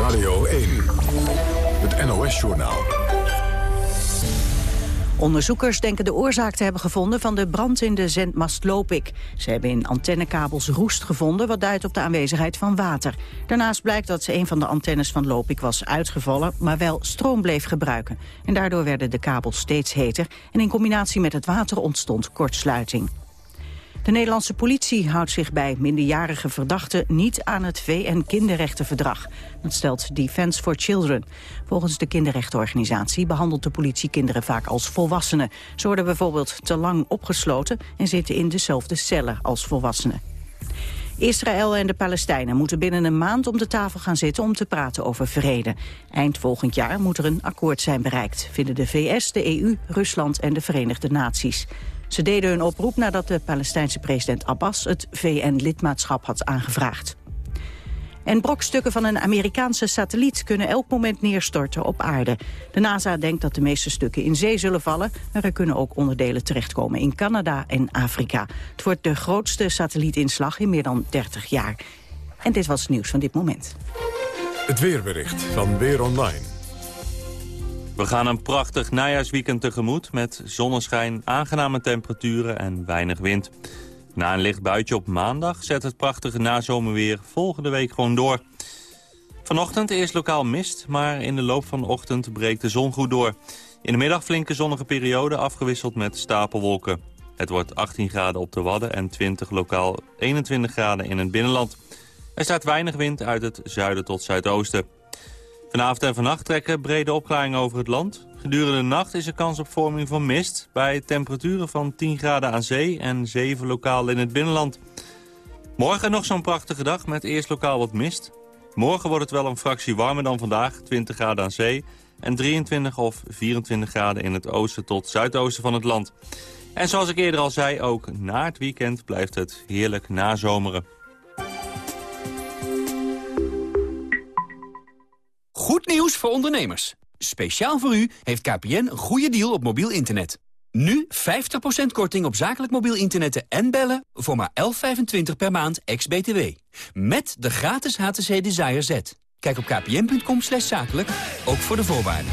Radio 1, het NOS-journaal. Onderzoekers denken de oorzaak te hebben gevonden van de brand in de zendmast Lopik. Ze hebben in antennekabels roest gevonden, wat duidt op de aanwezigheid van water. Daarnaast blijkt dat een van de antennes van Lopik was uitgevallen, maar wel stroom bleef gebruiken. En daardoor werden de kabels steeds heter en in combinatie met het water ontstond kortsluiting. De Nederlandse politie houdt zich bij minderjarige verdachten niet aan het VN-kinderrechtenverdrag. Dat stelt Defense for Children. Volgens de kinderrechtenorganisatie behandelt de politie kinderen vaak als volwassenen. Ze worden bijvoorbeeld te lang opgesloten en zitten in dezelfde cellen als volwassenen. Israël en de Palestijnen moeten binnen een maand om de tafel gaan zitten om te praten over vrede. Eind volgend jaar moet er een akkoord zijn bereikt, vinden de VS, de EU, Rusland en de Verenigde Naties. Ze deden hun oproep nadat de Palestijnse president Abbas het VN-lidmaatschap had aangevraagd. En brokstukken van een Amerikaanse satelliet kunnen elk moment neerstorten op aarde. De NASA denkt dat de meeste stukken in zee zullen vallen... maar er kunnen ook onderdelen terechtkomen in Canada en Afrika. Het wordt de grootste satellietinslag in meer dan 30 jaar. En dit was het nieuws van dit moment. Het weerbericht van Weer Online. We gaan een prachtig najaarsweekend tegemoet met zonneschijn, aangename temperaturen en weinig wind. Na een licht buitje op maandag zet het prachtige nazomerweer volgende week gewoon door. Vanochtend eerst lokaal mist, maar in de loop van de ochtend breekt de zon goed door. In de middag flinke zonnige periode afgewisseld met stapelwolken. Het wordt 18 graden op de Wadden en 20 lokaal 21 graden in het binnenland. Er staat weinig wind uit het zuiden tot zuidoosten. Vanavond en vannacht trekken brede opklaringen over het land. Gedurende de nacht is er kans op vorming van mist... bij temperaturen van 10 graden aan zee en 7 lokaal in het binnenland. Morgen nog zo'n prachtige dag met eerst lokaal wat mist. Morgen wordt het wel een fractie warmer dan vandaag, 20 graden aan zee... en 23 of 24 graden in het oosten tot zuidoosten van het land. En zoals ik eerder al zei, ook na het weekend blijft het heerlijk nazomeren. Goed nieuws voor ondernemers. Speciaal voor u heeft KPN een goede deal op mobiel internet. Nu 50% korting op zakelijk mobiel internet en bellen voor maar 11,25 per maand ex-BTW. Met de gratis HTC Desire Z. Kijk op kpn.com zakelijk, ook voor de voorwaarden.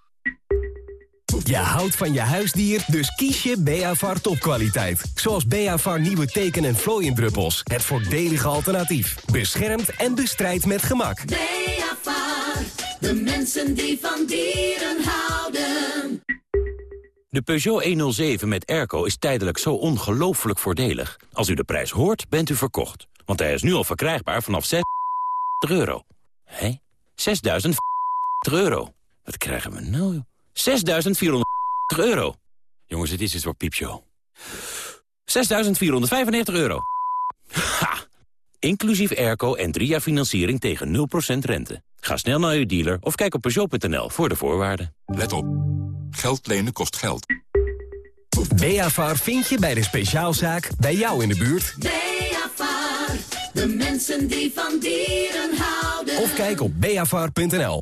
Je houdt van je huisdier, dus kies je Beavar topkwaliteit. Zoals Beavar nieuwe teken- en vlooiendruppels. Het voordelige alternatief. Beschermt en bestrijdt met gemak. Beavar, de mensen die van dieren houden. De Peugeot 107 met airco is tijdelijk zo ongelooflijk voordelig. Als u de prijs hoort, bent u verkocht. Want hij is nu al verkrijgbaar vanaf 6 euro. Hé? 6.000 euro. Wat krijgen we nou? 6.400 euro. Jongens, het is iets voor piepshow. 6.495 euro. Ha! Inclusief airco en drie jaar financiering tegen 0% rente. Ga snel naar uw dealer of kijk op Peugeot.nl voor de voorwaarden. Let op. Geld lenen kost geld. Beavar vind je bij de speciaalzaak bij jou in de buurt. Beavar, de mensen die van dieren houden. Of kijk op beavar.nl.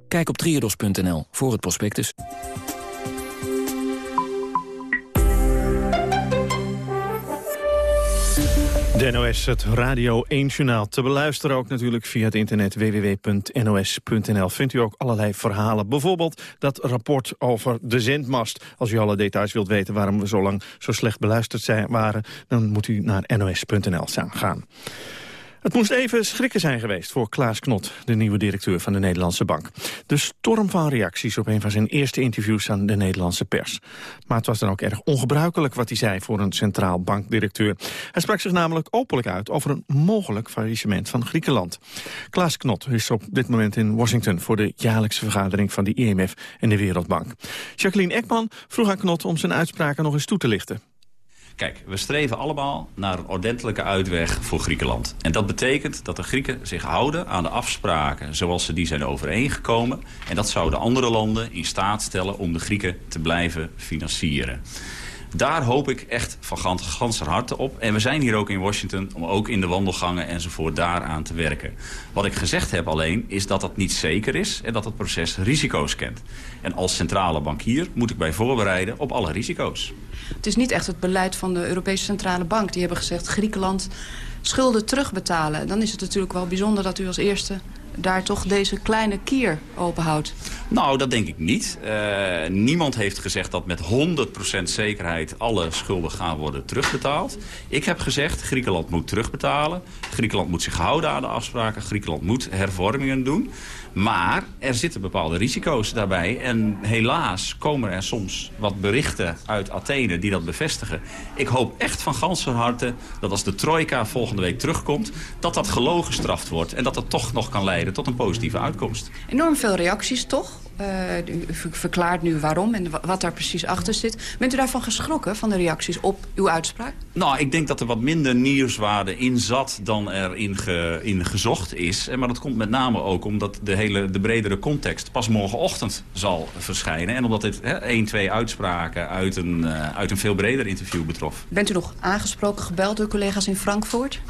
Kijk op triodos.nl voor het prospectus. De NOS, het Radio 1-journaal. Te beluisteren ook natuurlijk via het internet www.nos.nl. Vindt u ook allerlei verhalen. Bijvoorbeeld dat rapport over de zendmast. Als u alle details wilt weten waarom we zo lang zo slecht beluisterd zijn, waren... dan moet u naar nos.nl gaan. Het moest even schrikken zijn geweest voor Klaas Knot, de nieuwe directeur van de Nederlandse Bank. De storm van reacties op een van zijn eerste interviews aan de Nederlandse pers. Maar het was dan ook erg ongebruikelijk wat hij zei voor een centraal bankdirecteur. Hij sprak zich namelijk openlijk uit over een mogelijk faillissement van Griekenland. Klaas Knot is op dit moment in Washington voor de jaarlijkse vergadering van de IMF en de Wereldbank. Jacqueline Ekman vroeg aan Knot om zijn uitspraken nog eens toe te lichten. Kijk, we streven allemaal naar een ordentelijke uitweg voor Griekenland. En dat betekent dat de Grieken zich houden aan de afspraken zoals ze die zijn overeengekomen. En dat zouden andere landen in staat stellen om de Grieken te blijven financieren. Daar hoop ik echt van ganser harte op. En we zijn hier ook in Washington om ook in de wandelgangen enzovoort daaraan te werken. Wat ik gezegd heb alleen is dat dat niet zeker is en dat het proces risico's kent. En als centrale bankier moet ik mij voorbereiden op alle risico's. Het is niet echt het beleid van de Europese Centrale Bank. Die hebben gezegd Griekenland schulden terugbetalen. Dan is het natuurlijk wel bijzonder dat u als eerste daar toch deze kleine kier openhoudt? Nou, dat denk ik niet. Uh, niemand heeft gezegd dat met 100% zekerheid alle schulden gaan worden terugbetaald. Ik heb gezegd, Griekenland moet terugbetalen. Griekenland moet zich houden aan de afspraken. Griekenland moet hervormingen doen. Maar er zitten bepaalde risico's daarbij. En helaas komen er soms wat berichten uit Athene die dat bevestigen. Ik hoop echt van ganser harte dat als de trojka volgende week terugkomt... dat dat gelogen gestraft wordt en dat dat toch nog kan leiden tot een positieve uitkomst. Enorm veel reacties toch? Uh, u verklaart nu waarom en wat daar precies achter zit. Bent u daarvan geschrokken, van de reacties op uw uitspraak? Nou, ik denk dat er wat minder nieuwswaarde in zat dan er in, ge, in gezocht is. Maar dat komt met name ook omdat de, hele, de bredere context pas morgenochtend zal verschijnen. En omdat dit he, één, twee uitspraken uit een, uh, uit een veel breder interview betrof. Bent u nog aangesproken, gebeld door collega's in Frankfurt?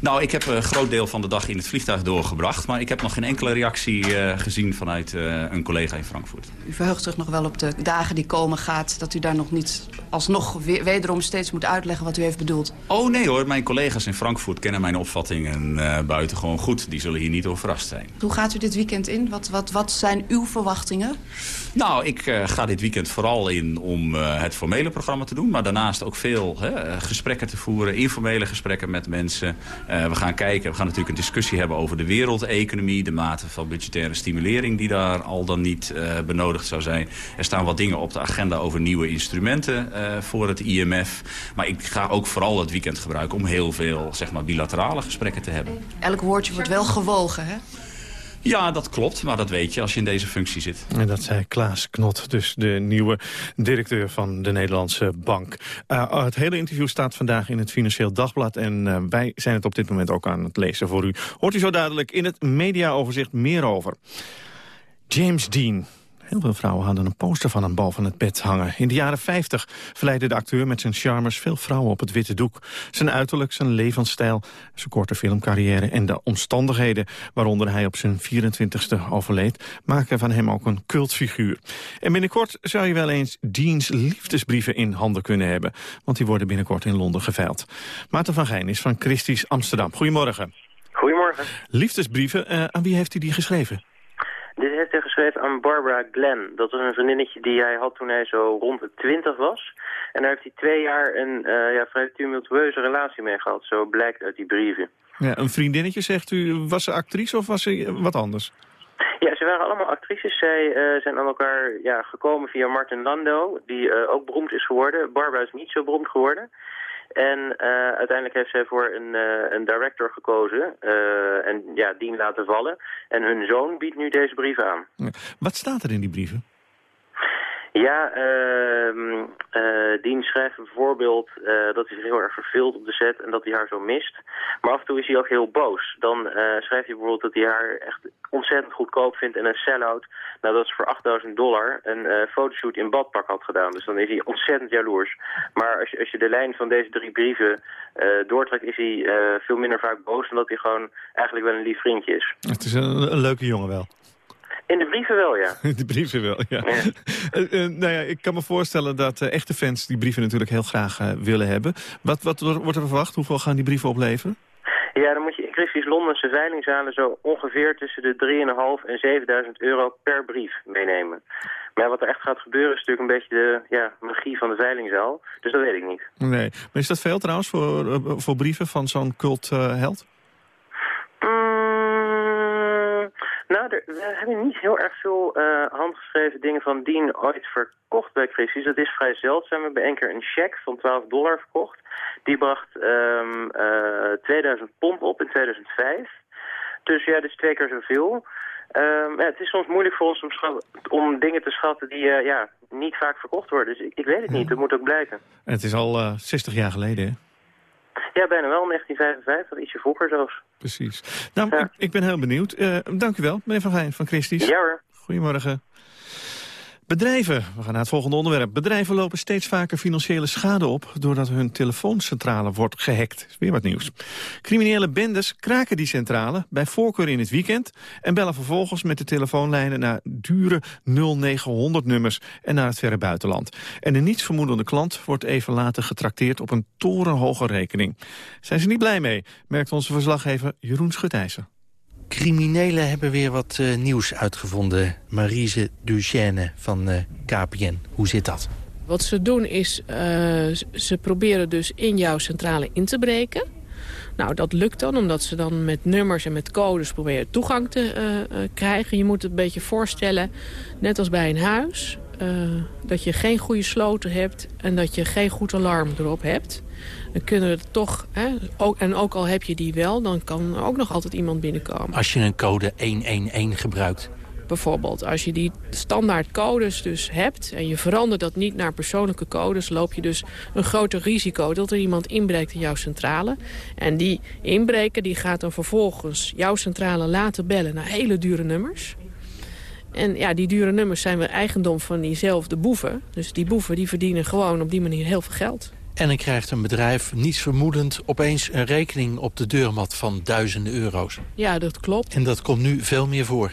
Nou, ik heb een groot deel van de dag in het vliegtuig doorgebracht. Maar ik heb nog geen enkele reactie uh, gezien vanuit uh, een collega in Frankfurt. U verheugt zich nog wel op de dagen die komen gaat... dat u daar nog niet alsnog wederom steeds moet uitleggen wat u heeft bedoeld? Oh nee hoor, mijn collega's in Frankfurt kennen mijn opvattingen uh, buitengewoon goed. Die zullen hier niet over verrast zijn. Hoe gaat u dit weekend in? Wat, wat, wat zijn uw verwachtingen? Nou, ik uh, ga dit weekend vooral in om uh, het formele programma te doen. Maar daarnaast ook veel hè, gesprekken te voeren. Informele gesprekken met mensen. Uh, we gaan kijken, we gaan natuurlijk een discussie hebben over de wereldeconomie. De mate van budgettaire stimulering die daar al dan niet benodigd zou zijn. Er staan wat dingen op de agenda over nieuwe instrumenten voor het IMF. Maar ik ga ook vooral het weekend gebruiken om heel veel zeg maar, bilaterale gesprekken te hebben. Elk woordje wordt wel gewogen, hè? Ja, dat klopt, maar dat weet je als je in deze functie zit. En dat zei Klaas Knot, dus de nieuwe directeur van de Nederlandse Bank. Uh, het hele interview staat vandaag in het Financieel Dagblad... en uh, wij zijn het op dit moment ook aan het lezen voor u. Hoort u zo dadelijk in het mediaoverzicht meer over. James Dean, Heel veel vrouwen hadden een poster van hem boven het bed hangen. In de jaren 50 verleidde de acteur met zijn charmers veel vrouwen op het witte doek. Zijn uiterlijk, zijn levensstijl, zijn korte filmcarrière en de omstandigheden waaronder hij op zijn 24ste overleed, maken van hem ook een cultfiguur. En binnenkort zou je wel eens Deans liefdesbrieven in handen kunnen hebben, want die worden binnenkort in Londen geveild. Maarten van Gijn is van Christie's Amsterdam. Goedemorgen. Goedemorgen. Liefdesbrieven, uh, aan wie heeft hij die geschreven? Dit heeft hij geschreven aan Barbara Glenn. Dat was een vriendinnetje die hij had toen hij zo rond de twintig was. En daar heeft hij twee jaar een uh, ja, vrij tumultueuze relatie mee gehad. Zo blijkt uit die brieven. Ja, een vriendinnetje, zegt u. Was ze actrice of was ze wat anders? Ja, ze waren allemaal actrices. Zij uh, zijn aan elkaar ja, gekomen via Martin Lando, die uh, ook beroemd is geworden. Barbara is niet zo beroemd geworden. En uh, uiteindelijk heeft zij voor een, uh, een director gekozen uh, en ja, die laten vallen. En hun zoon biedt nu deze brieven aan. Wat staat er in die brieven? Ja, uh, schrijft bijvoorbeeld uh, dat hij zich heel erg verveelt op de set en dat hij haar zo mist. Maar af en toe is hij ook heel boos. Dan uh, schrijft hij bijvoorbeeld dat hij haar echt ontzettend goedkoop vindt en een sell-out nadat ze voor 8000 dollar een fotoshoot in badpak had gedaan. Dus dan is hij ontzettend jaloers. Maar als je, als je de lijn van deze drie brieven doortrekt, is hij veel minder vaak boos... omdat hij gewoon eigenlijk wel een lief vriendje is. Het is een leuke jongen wel. In de brieven wel, ja. <laughs> In de brieven wel, ja. ja. uh, <laughs> uh, nou ja ik kan me voorstellen dat uh, echte fans die brieven natuurlijk heel graag willen hebben. Wat, wat wordt er verwacht? Hoeveel gaan die brieven opleveren? Ja, dan moet je in Christie's Londense veilingzalen zo ongeveer tussen de 3.500 en 7000 euro per brief meenemen. Maar wat er echt gaat gebeuren is natuurlijk een beetje de ja, magie van de veilingzaal. Dus dat weet ik niet. Nee, maar is dat veel trouwens voor, voor brieven van zo'n cultheld? Nou, er, we hebben niet heel erg veel uh, handgeschreven dingen van Dean ooit verkocht bij Christie's. Dat is vrij zeldzaam. We hebben één keer een cheque van 12 dollar verkocht. Die bracht um, uh, 2000 pond op in 2005. Dus ja, dat is twee keer zoveel. Um, ja, het is soms moeilijk voor ons om, om dingen te schatten die uh, ja, niet vaak verkocht worden. Dus ik, ik weet het niet, dat moet ook blijken. En het is al uh, 60 jaar geleden, hè? Ja, bijna wel, 1955, ietsje vroeger zelfs. Precies. Nou, ja. ik, ik, ben heel benieuwd. Uh, dank u wel, meneer Van Gijn van Christies. Ja hoor. Goedemorgen. Bedrijven, we gaan naar het volgende onderwerp. Bedrijven lopen steeds vaker financiële schade op... doordat hun telefooncentrale wordt gehackt. Is weer wat nieuws. Criminele bendes kraken die centrale, bij voorkeur in het weekend... en bellen vervolgens met de telefoonlijnen naar dure 0900-nummers... en naar het verre buitenland. En de nietsvermoedende klant wordt even later getrakteerd... op een torenhoge rekening. Zijn ze niet blij mee, merkt onze verslaggever Jeroen Schutijzer. Criminelen hebben weer wat uh, nieuws uitgevonden. Marise Duchesne van uh, KPN. Hoe zit dat? Wat ze doen is, uh, ze proberen dus in jouw centrale in te breken. Nou, dat lukt dan, omdat ze dan met nummers en met codes proberen toegang te krijgen. Je moet het een beetje voorstellen, net als bij een huis... dat je geen goede sloten hebt en dat je geen goed alarm erop hebt dan kunnen we toch, hè, ook, en ook al heb je die wel, dan kan er ook nog altijd iemand binnenkomen. Als je een code 111 gebruikt? Bijvoorbeeld, als je die standaard codes dus hebt en je verandert dat niet naar persoonlijke codes, loop je dus een groter risico dat er iemand inbreekt in jouw centrale. En die inbreker die gaat dan vervolgens jouw centrale laten bellen naar hele dure nummers. En ja, die dure nummers zijn weer eigendom van diezelfde boeven. Dus die boeven die verdienen gewoon op die manier heel veel geld. En dan krijgt een bedrijf, niets vermoedend, opeens een rekening op de deurmat van duizenden euro's. Ja, dat klopt. En dat komt nu veel meer voor.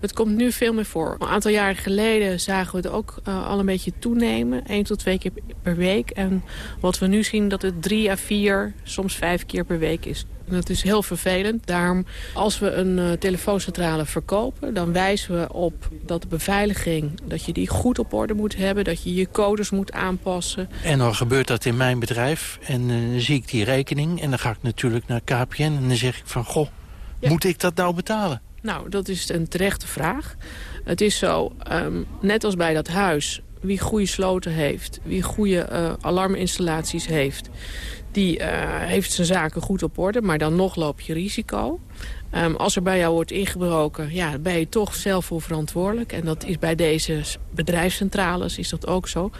Het komt nu veel meer voor. Een aantal jaren geleden zagen we het ook uh, al een beetje toenemen. 1 tot 2 keer per week. En wat we nu zien dat het 3 à 4, soms 5 keer per week is. En dat is heel vervelend. Daarom, als we een uh, telefooncentrale verkopen... dan wijzen we op dat de beveiliging... dat je die goed op orde moet hebben. Dat je je codes moet aanpassen. En dan gebeurt dat in mijn bedrijf. En uh, dan zie ik die rekening. En dan ga ik natuurlijk naar KPN. En dan zeg ik van, goh, ja. moet ik dat nou betalen? Nou, dat is een terechte vraag. Het is zo, um, net als bij dat huis wie goede sloten heeft, wie goede uh, alarminstallaties heeft... die uh, heeft zijn zaken goed op orde, maar dan nog loop je risico. Um, als er bij jou wordt ingebroken, ja, ben je toch zelf voor verantwoordelijk. En dat is bij deze bedrijfscentrales is dat ook zo.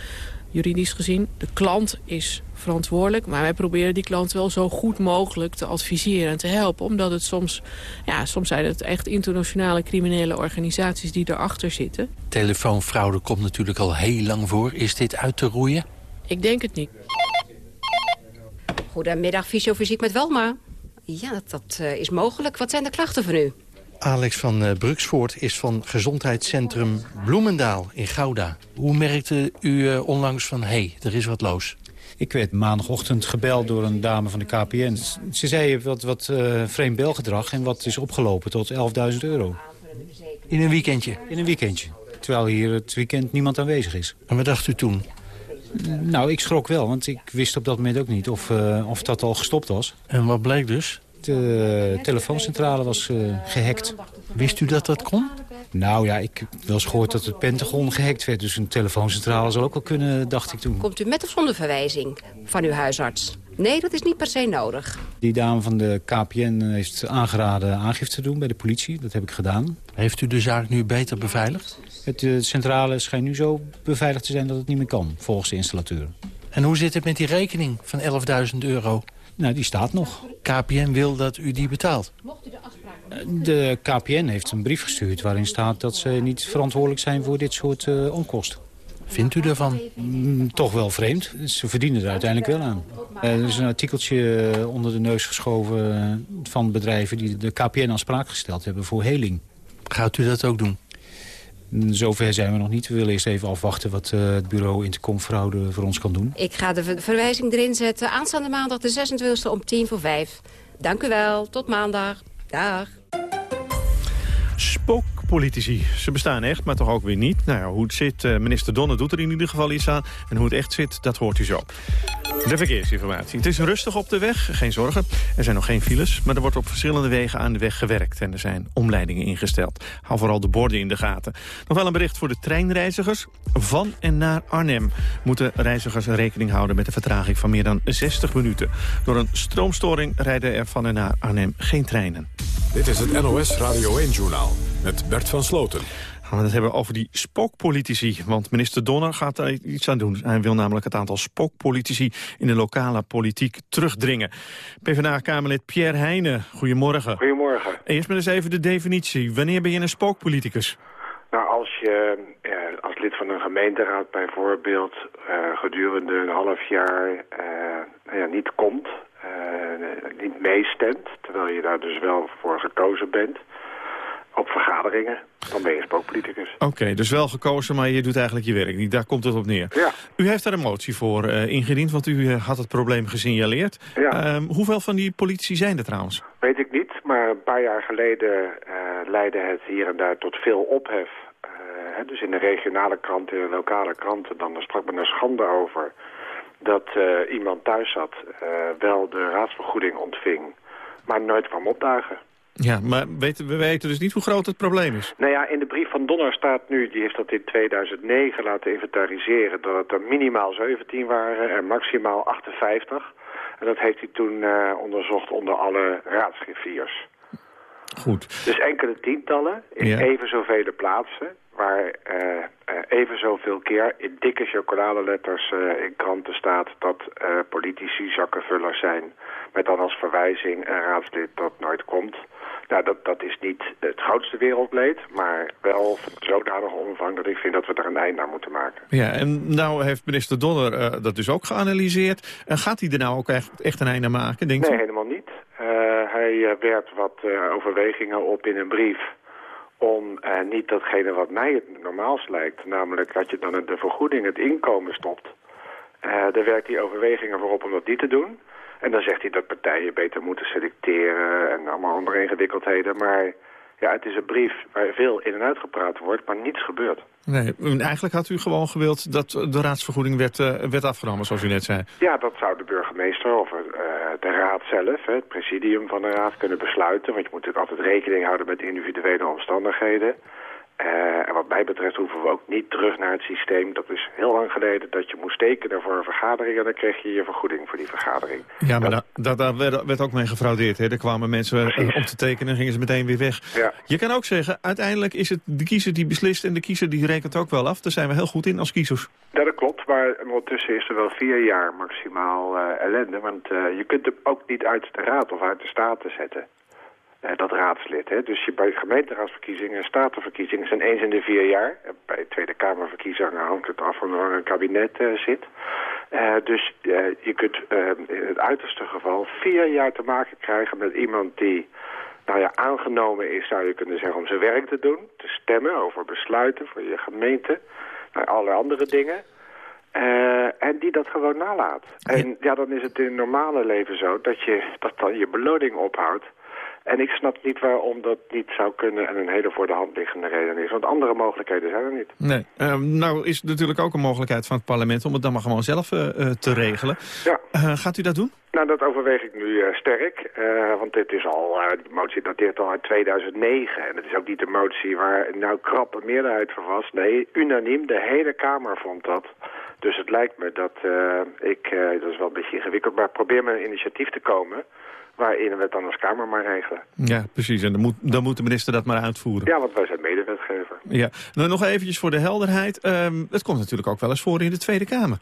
Juridisch gezien, de klant is verantwoordelijk. Maar wij proberen die klant wel zo goed mogelijk te adviseren en te helpen. Omdat het soms, ja, soms zijn het echt internationale criminele organisaties die erachter zitten. Telefoonfraude komt natuurlijk al heel lang voor. Is dit uit te roeien? Ik denk het niet. Goedemiddag, fysiofysiek met Welma. Ja, dat, dat uh, is mogelijk. Wat zijn de klachten van u? Alex van uh, Bruksvoort is van gezondheidscentrum Bloemendaal in Gouda. Hoe merkte u uh, onlangs van, hé, hey, er is wat los? Ik werd maandagochtend gebeld door een dame van de KPN. Ze zei wat, wat uh, vreemd belgedrag en wat is opgelopen tot 11.000 euro. In een weekendje? In een weekendje. Terwijl hier het weekend niemand aanwezig is. En wat dacht u toen? Nou, ik schrok wel, want ik wist op dat moment ook niet of, uh, of dat al gestopt was. En wat bleek dus? De telefooncentrale was uh, gehackt. Wist u dat dat kon? Nou ja, ik heb wel eens gehoord dat het Pentagon gehackt werd. Dus een telefooncentrale zou ook wel kunnen, dacht ik toen. Komt u met of zonder verwijzing van uw huisarts? Nee, dat is niet per se nodig. Die dame van de KPN heeft aangeraden aangifte te doen bij de politie. Dat heb ik gedaan. Heeft u de zaak nu beter beveiligd? Het de centrale schijnt nu zo beveiligd te zijn dat het niet meer kan, volgens de installateur. En hoe zit het met die rekening van 11.000 euro? Nou, die staat nog. KPN wil dat u die betaalt? De KPN heeft een brief gestuurd waarin staat dat ze niet verantwoordelijk zijn voor dit soort uh, onkosten. Vindt u daarvan? Mm, toch wel vreemd. Ze verdienen er uiteindelijk wel aan. Uh, er is een artikeltje onder de neus geschoven van bedrijven die de KPN aanspraak gesteld hebben voor heling. Gaat u dat ook doen? Zover zijn we nog niet. We willen eerst even afwachten wat uh, het bureau Intercomfraude voor ons kan doen. Ik ga de verwijzing erin zetten. Aanstaande maandag de 26e om tien voor vijf. Dank u wel. Tot maandag. Dag. Spook. Spookpolitici. Ze bestaan echt, maar toch ook weer niet. Nou ja, hoe het zit, uh, minister Donner doet er in ieder geval iets aan. En hoe het echt zit, dat hoort u zo. De verkeersinformatie. Het is rustig op de weg, geen zorgen. Er zijn nog geen files, maar er wordt op verschillende wegen aan de weg gewerkt. En er zijn omleidingen ingesteld. Hou vooral de borden in de gaten. Nog wel een bericht voor de treinreizigers. Van en naar Arnhem moeten reizigers rekening houden met een vertraging van meer dan 60 minuten. Door een stroomstoring rijden er van en naar Arnhem geen treinen. Dit is het NOS Radio 1-journaal met Bert van Sloten. Gaan we het hebben over die spookpolitici. Want minister Donner gaat daar iets aan doen. Hij wil namelijk het aantal spookpolitici in de lokale politiek terugdringen. PvdA-kamerlid Pierre Heijnen, goedemorgen. Goedemorgen. Eerst maar eens even de definitie. Wanneer ben je een spookpoliticus? Nou, als je eh, als lid van een gemeenteraad bijvoorbeeld eh, gedurende een half jaar eh, nou ja, niet komt, uh, niet meestemt, terwijl je daar dus wel voor gekozen bent op vergaderingen, dan ben je spookpoliticus. Oké, dus wel gekozen, maar je doet eigenlijk je werk niet. Daar komt het op neer. Ja. U heeft daar een motie voor uh, ingediend, want u uh, had het probleem gesignaleerd. Ja. Um, hoeveel van die politici zijn er trouwens? Weet ik niet, maar een paar jaar geleden uh, leidde het hier en daar tot veel ophef. Hè, dus in de regionale kranten, in de lokale kranten, dan sprak men er schande over dat iemand thuis zat, wel de raadsvergoeding ontving, maar nooit kwam opdagen. Ja, maar weten, we weten dus niet hoe groot het probleem is. Nou ja, in de brief van Donner staat nu, die heeft dat in 2009 laten inventariseren... dat het er minimaal 17 waren en maximaal 58. En dat heeft hij toen uh, onderzocht onder alle raadsgriffiers. Goed. Dus enkele tientallen in Ja. even zoveel plaatsen... waar uh, uh, even zoveel keer in dikke chocoladeletters in kranten staat... dat politici zakkenvullers zijn... met dan als verwijzing een raadslid dat nooit komt... Nou, dat, dat is niet het grootste wereldleed, maar wel van zodanige omvang dat ik vind dat we er een eind aan moeten maken. Ja, en nou heeft minister Donner uh, dat dus ook geanalyseerd. En gaat hij er nou ook echt, echt een einde aan maken, denkt nee, u? helemaal niet. Uh, hij uh, werpt wat overwegingen op in een brief om niet datgene wat mij het normaalst lijkt, namelijk dat je dan de vergoeding, het inkomen stopt. Daar werkt hij overwegingen voor op om dat niet te doen. En dan zegt hij dat partijen beter moeten selecteren en allemaal andere ingewikkeldheden. Maar ja, het is een brief waar veel in en uit gepraat wordt, maar niets gebeurt. Nee, eigenlijk had u gewoon gewild dat de raadsvergoeding werd, uh, werd afgenomen, zoals u net zei. Ja, dat zou de burgemeester of uh, de raad zelf, het presidium van de raad, kunnen besluiten. Want je moet natuurlijk altijd rekening houden met individuele omstandigheden. Eh, en wat mij betreft hoeven we ook niet terug naar het systeem. Dat is heel lang geleden dat je moest tekenen voor een vergadering... en dan kreeg je je vergoeding voor die vergadering. Ja, maar daar da, da werd, ook mee gefraudeerd. Hè? Er kwamen mensen uh, om te tekenen en gingen ze meteen weer weg. Ja. Je kan ook zeggen, uiteindelijk is het de kiezer die beslist... en de kiezer die rekent ook wel af. Daar zijn we heel goed in als kiezers. Ja, dat klopt. Maar ondertussen is er wel vier jaar maximaal uh, ellende. Want uh, je kunt hem ook niet uit de raad of uit de staten zetten. Uh, dat raadslid. Hè? Dus je, bij gemeenteraadsverkiezingen en statenverkiezingen zijn eens in de vier jaar. En bij Tweede Kamerverkiezingen hangt het af van waar een kabinet uh, zit. Dus je kunt in het uiterste geval vier jaar te maken krijgen met iemand die nou ja, aangenomen is, zou je kunnen zeggen, om zijn werk te doen. Te stemmen over besluiten voor je gemeente. Nou, allerlei andere dingen. Uh, en die dat gewoon nalaat. En ja, dan is het in het normale leven zo dat je dat dan je beloning ophoudt. En ik snap niet waarom dat niet zou kunnen en een hele voor de hand liggende reden is. Want andere mogelijkheden zijn er niet. Nee, uh, nou is natuurlijk ook een mogelijkheid van het parlement om het dan maar gewoon zelf uh, te regelen. Ja. gaat u dat doen? Nou, dat overweeg ik nu sterk. want dit is al, de motie dateert al uit 2009. En het is ook niet de motie waar nou krap een meerderheid voor was. Nee, unaniem, de hele Kamer vond dat. Dus het lijkt me dat ik, dat is wel een beetje ingewikkeld, maar probeer met een initiatief te komen waarin we het dan als Kamer maar regelen. Ja, precies. En dan moet, dan moet de minister dat maar uitvoeren. Ja, want wij zijn medewetgever. Ja. Nou, nog eventjes voor de helderheid. Um, het komt natuurlijk ook wel eens voor in de Tweede Kamer.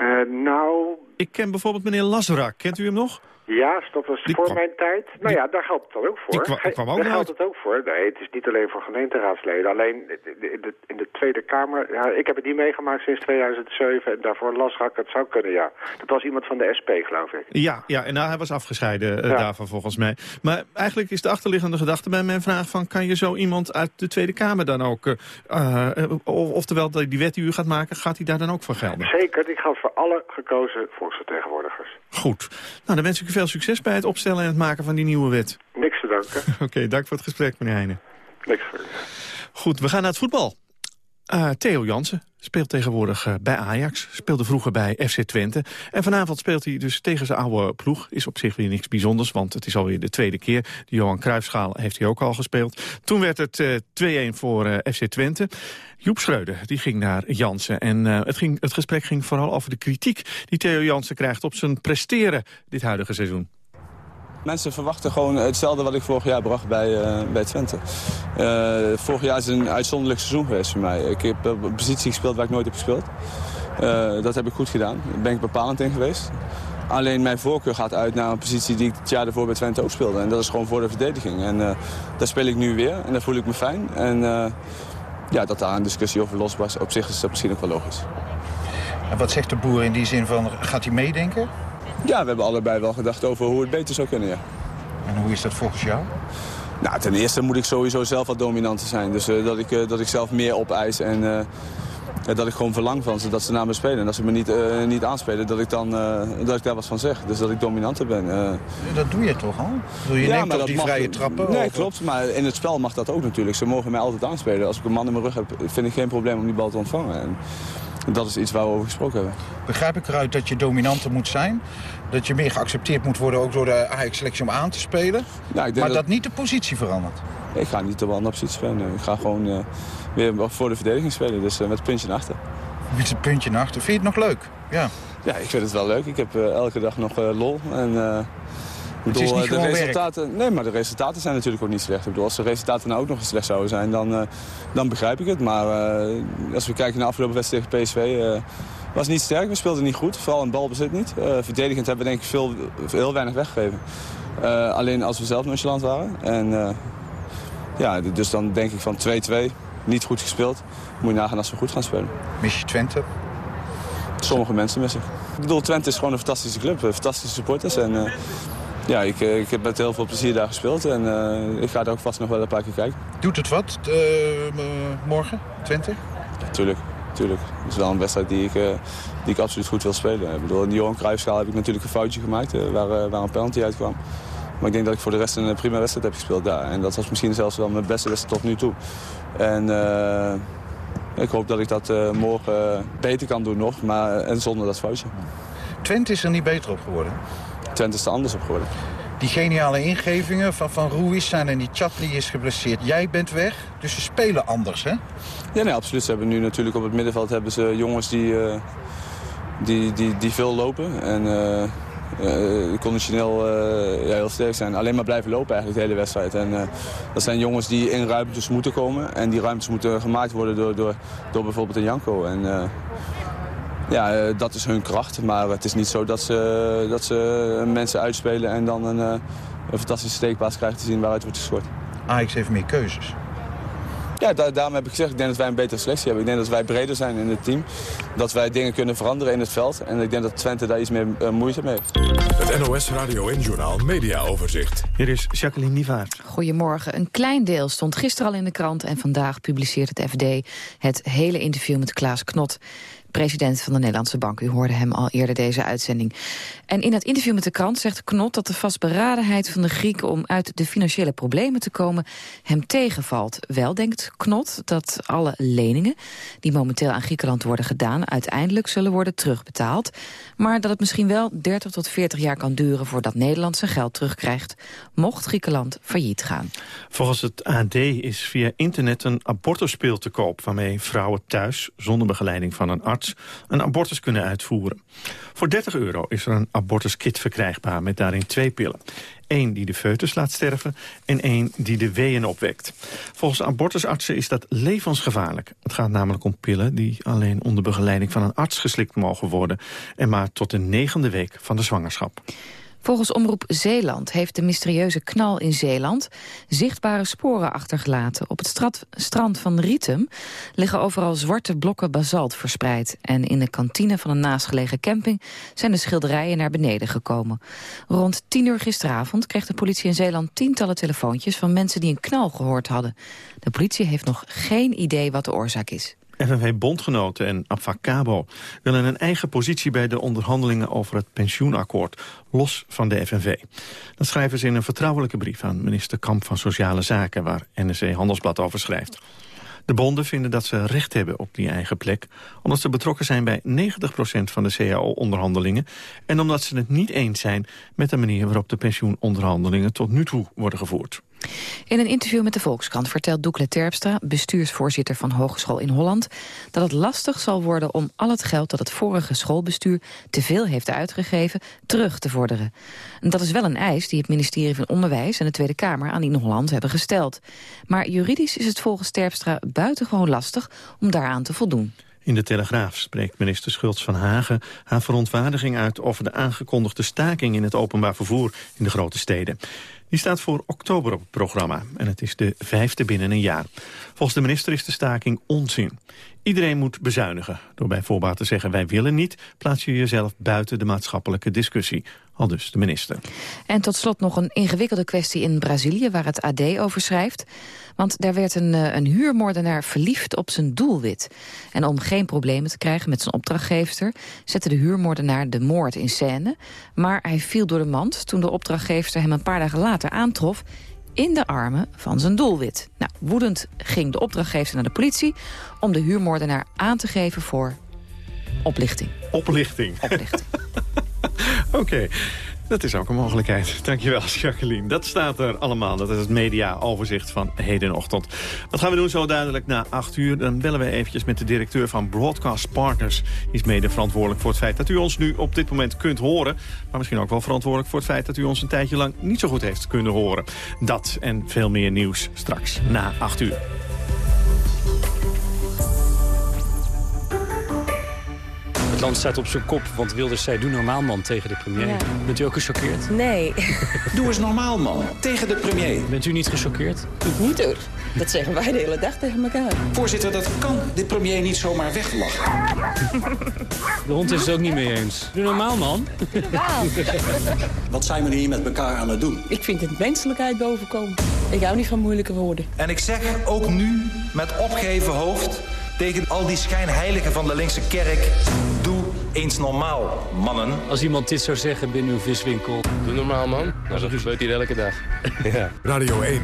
Uh, nou... Ik ken bijvoorbeeld meneer Lazrak. Kent u hem nog? Ja, dat was die voor kwam, mijn tijd. Nou die, ja, daar geldt het dan ook voor. Die kwam, kwam ook daar geldt het ook voor. Nee, het is niet alleen voor gemeenteraadsleden. Alleen in de, in de Tweede Kamer... Ja, ik heb het niet meegemaakt sinds 2007. En daarvoor las ik het zou kunnen, ja. Dat was iemand van de SP, geloof ik. Ja, ja en nou, hij was afgescheiden uh, ja. daarvan volgens mij. Maar eigenlijk is de achterliggende gedachte bij mijn vraag van... kan je zo iemand uit de Tweede Kamer dan ook... Uh, uh, oftewel, die wet die u gaat maken, gaat hij daar dan ook voor gelden? Zeker, die geldt voor alle gekozen volksvertegenwoordigers. Goed. Nou, dan wens ik u veel succes bij het opstellen en het maken van die nieuwe wet. Niks te danken. <laughs> Oké, okay, dank voor het gesprek, meneer Heijnen. Niks voor Goed, we gaan naar het voetbal. Uh, Theo Jansen speelt tegenwoordig uh, bij Ajax, speelde vroeger bij FC Twente. En vanavond speelt hij dus tegen zijn oude ploeg. Is op zich weer niks bijzonders, want het is alweer de tweede keer. De Johan Cruijffschaal heeft hij ook al gespeeld. Toen werd het uh, 2-1 voor FC Twente. Joep Schreuder die ging naar Jansen. En het, ging, het gesprek ging vooral over de kritiek die Theo Jansen krijgt... op zijn presteren dit huidige seizoen. Mensen verwachten gewoon hetzelfde wat ik vorig jaar bracht bij, uh, bij Twente. Uh, vorig jaar is een uitzonderlijk seizoen geweest voor mij. Ik heb een positie gespeeld waar ik nooit heb gespeeld. Uh, dat heb ik goed gedaan. Daar ben ik bepalend in geweest. Alleen mijn voorkeur gaat uit naar een positie die ik het jaar ervoor bij Twente ook speelde. En dat is gewoon voor de verdediging. En daar speel ik nu weer en daar voel ik me fijn. En ja, dat daar een discussie over los was, op zich is dat misschien ook wel logisch. En wat zegt de boer in die zin van, gaat hij meedenken? Ja, we hebben allebei wel gedacht over hoe het beter zou kunnen, ja. En hoe is dat volgens jou? Nou, ten eerste moet ik sowieso zelf wat dominanter zijn. Dus uh, dat, ik, uh, dat ik zelf meer opeis en uh, dat ik gewoon verlang van ze dat ze naar me spelen. En als ze me niet, niet aanspelen, dat ik, dan, dat ik daar wat van zeg. Dus dat ik dominanter ben. dat doe je toch al? Doe je ja, neemt toch die mag, vrije trappen? Nee, of? klopt. Maar in het spel mag dat ook natuurlijk. Ze mogen mij altijd aanspelen. Als ik een man in mijn rug heb, vind ik geen probleem om die bal te ontvangen. En dat is iets waar we over gesproken hebben. Begrijp ik eruit dat je dominanter moet zijn? Dat je meer geaccepteerd moet worden ook door de Ajax-selectie om aan te spelen? Ja, denk maar dat... dat... niet de positie verandert? Ik ga niet op een andere positie spelen. Ik ga gewoon uh, weer voor de verdediging spelen. Dus uh, met een puntje naar achter. Met een puntje naar achter. Vind je het nog leuk? Ja, ja ik vind het wel leuk. Ik heb uh, elke dag nog lol. En, het is niet de resultaten, werk. Nee, maar de resultaten zijn natuurlijk ook niet slecht. Ik bedoel, als de resultaten nou ook nog eens slecht zouden zijn, dan, uh, dan begrijp ik het. Maar uh, als we kijken naar de afgelopen wedstrijd tegen PSV, uh, was niet sterk. We speelden niet goed, vooral in balbezit niet. verdedigend hebben we denk ik veel, heel weinig weggegeven. alleen als we zelf nonchalant waren. En, ja, dus dan denk ik van 2-2, niet goed gespeeld. Moet je nagaan als we goed gaan spelen. Mis je Twente? Sommige mensen missen. Ik bedoel, Twente is gewoon een fantastische club, fantastische supporters. En, ja, ik, ik heb met heel veel plezier daar gespeeld en ik ga er ook vast nog wel een paar keer kijken. Doet het wat morgen, Twente? Ja, tuurlijk, tuurlijk. Het is wel een wedstrijd die ik, uh, die ik absoluut goed wil spelen. Ik bedoel, in de Johan Cruijffschaal heb ik natuurlijk een foutje gemaakt waar, waar een penalty uitkwam. Maar ik denk dat ik voor de rest een prima wedstrijd heb gespeeld daar. En dat was misschien zelfs wel mijn beste wedstrijd tot nu toe. En ik hoop dat ik dat morgen beter kan doen nog, maar en zonder dat foutje. Twente is er niet beter op geworden? Twente is er anders op geworden. Die geniale ingevingen van, van Ruiz zijn en die Chatli is geblesseerd. Jij bent weg, dus ze spelen anders, hè? Ja, nee, absoluut. Ze hebben nu natuurlijk op het middenveld hebben ze jongens die, uh, die, die, die veel lopen. En uh, uh, conditioneel heel sterk zijn. Alleen maar blijven lopen eigenlijk de hele wedstrijd. En dat zijn jongens die in ruimtes moeten komen. En die ruimtes moeten gemaakt worden door, door, door bijvoorbeeld een Janko. En, ja, dat is hun kracht. Maar het is niet zo dat ze, dat ze mensen uitspelen en dan een, een fantastische steekpaas krijgen te zien waaruit wordt gescoord. Ajax heeft meer keuzes. Ja, daar, daarom heb ik gezegd, ik denk dat wij een betere selectie hebben. Ik denk dat wij breder zijn in het team. Dat wij dingen kunnen veranderen in het veld. En ik denk dat Twente daar iets meer uh, moeite mee heeft. Het NOS Radio en Journaal Media Overzicht. Hier is Jacqueline Nivaert. Goedemorgen. Een klein deel stond gisteren al in de krant... en vandaag publiceert het FD het hele interview met Klaas Knot president van de Nederlandse Bank. U hoorde hem al eerder deze uitzending. En in het interview met de krant zegt Knot dat de vastberadenheid van de Grieken... om uit de financiële problemen te komen hem tegenvalt. Wel denkt Knot dat alle leningen die momenteel aan Griekenland worden gedaan... uiteindelijk zullen worden terugbetaald. Maar dat het misschien wel 30 tot 40 jaar kan duren... voordat Nederland zijn geld terugkrijgt, mocht Griekenland failliet gaan. Volgens het AD is via internet een abortuspeel te koop... waarmee vrouwen thuis, zonder begeleiding van een arts een abortus kunnen uitvoeren. Voor 30 euro is er een abortuskit verkrijgbaar met daarin twee pillen. Eén die de foetus laat sterven en één die de weeën opwekt. Volgens abortusartsen is dat levensgevaarlijk. Het gaat namelijk om pillen die alleen onder begeleiding van een arts geslikt mogen worden... en maar tot de negende week van de zwangerschap. Volgens Omroep Zeeland heeft de mysterieuze knal in Zeeland zichtbare sporen achtergelaten. Op het strand van Rietum liggen overal zwarte blokken basalt verspreid. En in de kantine van een naastgelegen camping zijn de schilderijen naar beneden gekomen. Rond tien uur gisteravond kreeg de politie in Zeeland tientallen telefoontjes van mensen die een knal gehoord hadden. De politie heeft nog geen idee wat de oorzaak is. FNV-bondgenoten en Abfacabo willen een eigen positie bij de onderhandelingen over het pensioenakkoord, los van de FNV. Dat schrijven ze in een vertrouwelijke brief aan minister Kamp van Sociale Zaken, waar NRC Handelsblad over schrijft. De bonden vinden dat ze recht hebben op die eigen plek... omdat ze betrokken zijn bij 90% van de CAO-onderhandelingen... en omdat ze het niet eens zijn met de manier waarop de pensioenonderhandelingen tot nu toe worden gevoerd. In een interview met de Volkskrant vertelt Doekle Terpstra... bestuursvoorzitter van Hogeschool in Holland... dat het lastig zal worden om al het geld dat het vorige schoolbestuur... te veel heeft uitgegeven, terug te vorderen. En dat is wel een eis die het ministerie van Onderwijs... en de Tweede Kamer aan in Holland hebben gesteld. Maar juridisch is het volgens Terpstra buitengewoon lastig om daaraan te voldoen. In de Telegraaf spreekt minister Schultz van Hagen haar verontwaardiging uit over de aangekondigde staking in het openbaar vervoer in de grote steden. Die staat voor oktober op het programma en het is de vijfde binnen een jaar. Volgens de minister is de staking onzin. Iedereen moet bezuinigen. Door bij te zeggen wij willen niet... plaats je jezelf buiten de maatschappelijke discussie. Al dus de minister. En tot slot nog een ingewikkelde kwestie in Brazilië... waar het AD over schrijft. Want daar werd een, eh, een huurmoordenaar verliefd op zijn doelwit. En om geen problemen te krijgen met zijn opdrachtgever... zette de huurmoordenaar de moord in scène. Maar hij viel door de mand toen de opdrachtgever hem een paar dagen later aantrof in de armen van zijn doelwit. Nou, woedend ging de opdrachtgever naar de politie... om de huurmoordenaar aan te geven voor oplichting. Oplichting. Oplichting. <laughs> <laughs> Oké. Dat is ook een mogelijkheid. Dankjewel, Jacqueline. Dat staat er allemaal. Dat is het mediaoverzicht van hedenochtend. Wat gaan we doen zo duidelijk na acht uur? Dan bellen we eventjes met de directeur van Broadcast Partners. Die is mede verantwoordelijk voor het feit dat u ons nu op dit moment kunt horen. Maar misschien ook wel verantwoordelijk voor het feit dat u ons een tijdje lang niet zo goed heeft kunnen horen. Dat en veel meer nieuws straks na acht uur. Land staat op zijn kop, want Wilders zei doe normaal man tegen de premier. Bent u ook gechoqueerd? Nee. <laughs> Doe eens normaal man tegen de premier. Bent u niet gechoqueerd? Ik niet hoor. Dat zeggen wij de hele dag tegen elkaar. Voorzitter, dat kan de premier niet zomaar weglachen. <laughs> De hond is het ook niet mee eens. Doe normaal man. normaal. <laughs> Wat zijn we hier met elkaar aan het doen? Ik vind het menselijkheid bovenkomen. Ik hou niet van moeilijke woorden. En ik zeg ook nu met opgeheven hoofd tegen al die schijnheiligen van de linkse kerk. Doe eens normaal, mannen. Als iemand dit zou zeggen binnen uw viswinkel. Doe normaal, man. Nou, dat gebeurt hier elke dag. <laughs> ja. Radio 1.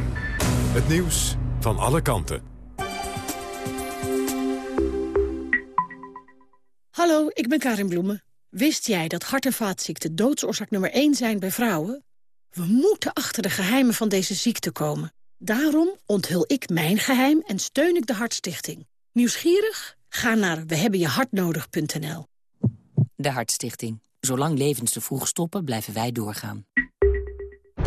Het nieuws van alle kanten. Hallo, ik ben Karin Bloemen. Wist jij dat hart- en vaatziekten doodsoorzaak nummer 1 zijn bij vrouwen? We moeten achter de geheimen van deze ziekte komen. Daarom onthul ik mijn geheim en steun ik de Hartstichting. Nieuwsgierig? Ga naar wehebbenjehartnodig.nl. De Hartstichting. Zolang levens te vroeg stoppen, blijven wij doorgaan.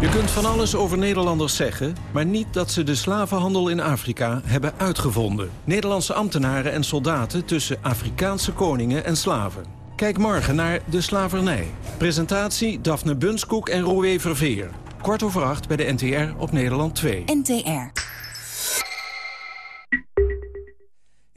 Je kunt van alles over Nederlanders zeggen, maar niet dat ze de slavenhandel in Afrika hebben uitgevonden. Nederlandse ambtenaren en soldaten tussen Afrikaanse koningen en slaven. Kijk morgen naar De Slavernij. Presentatie Daphne Bunskoek en Roué Verveer. Kwart over acht bij de NTR op Nederland 2. NTR.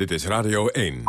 Dit is Radio 1.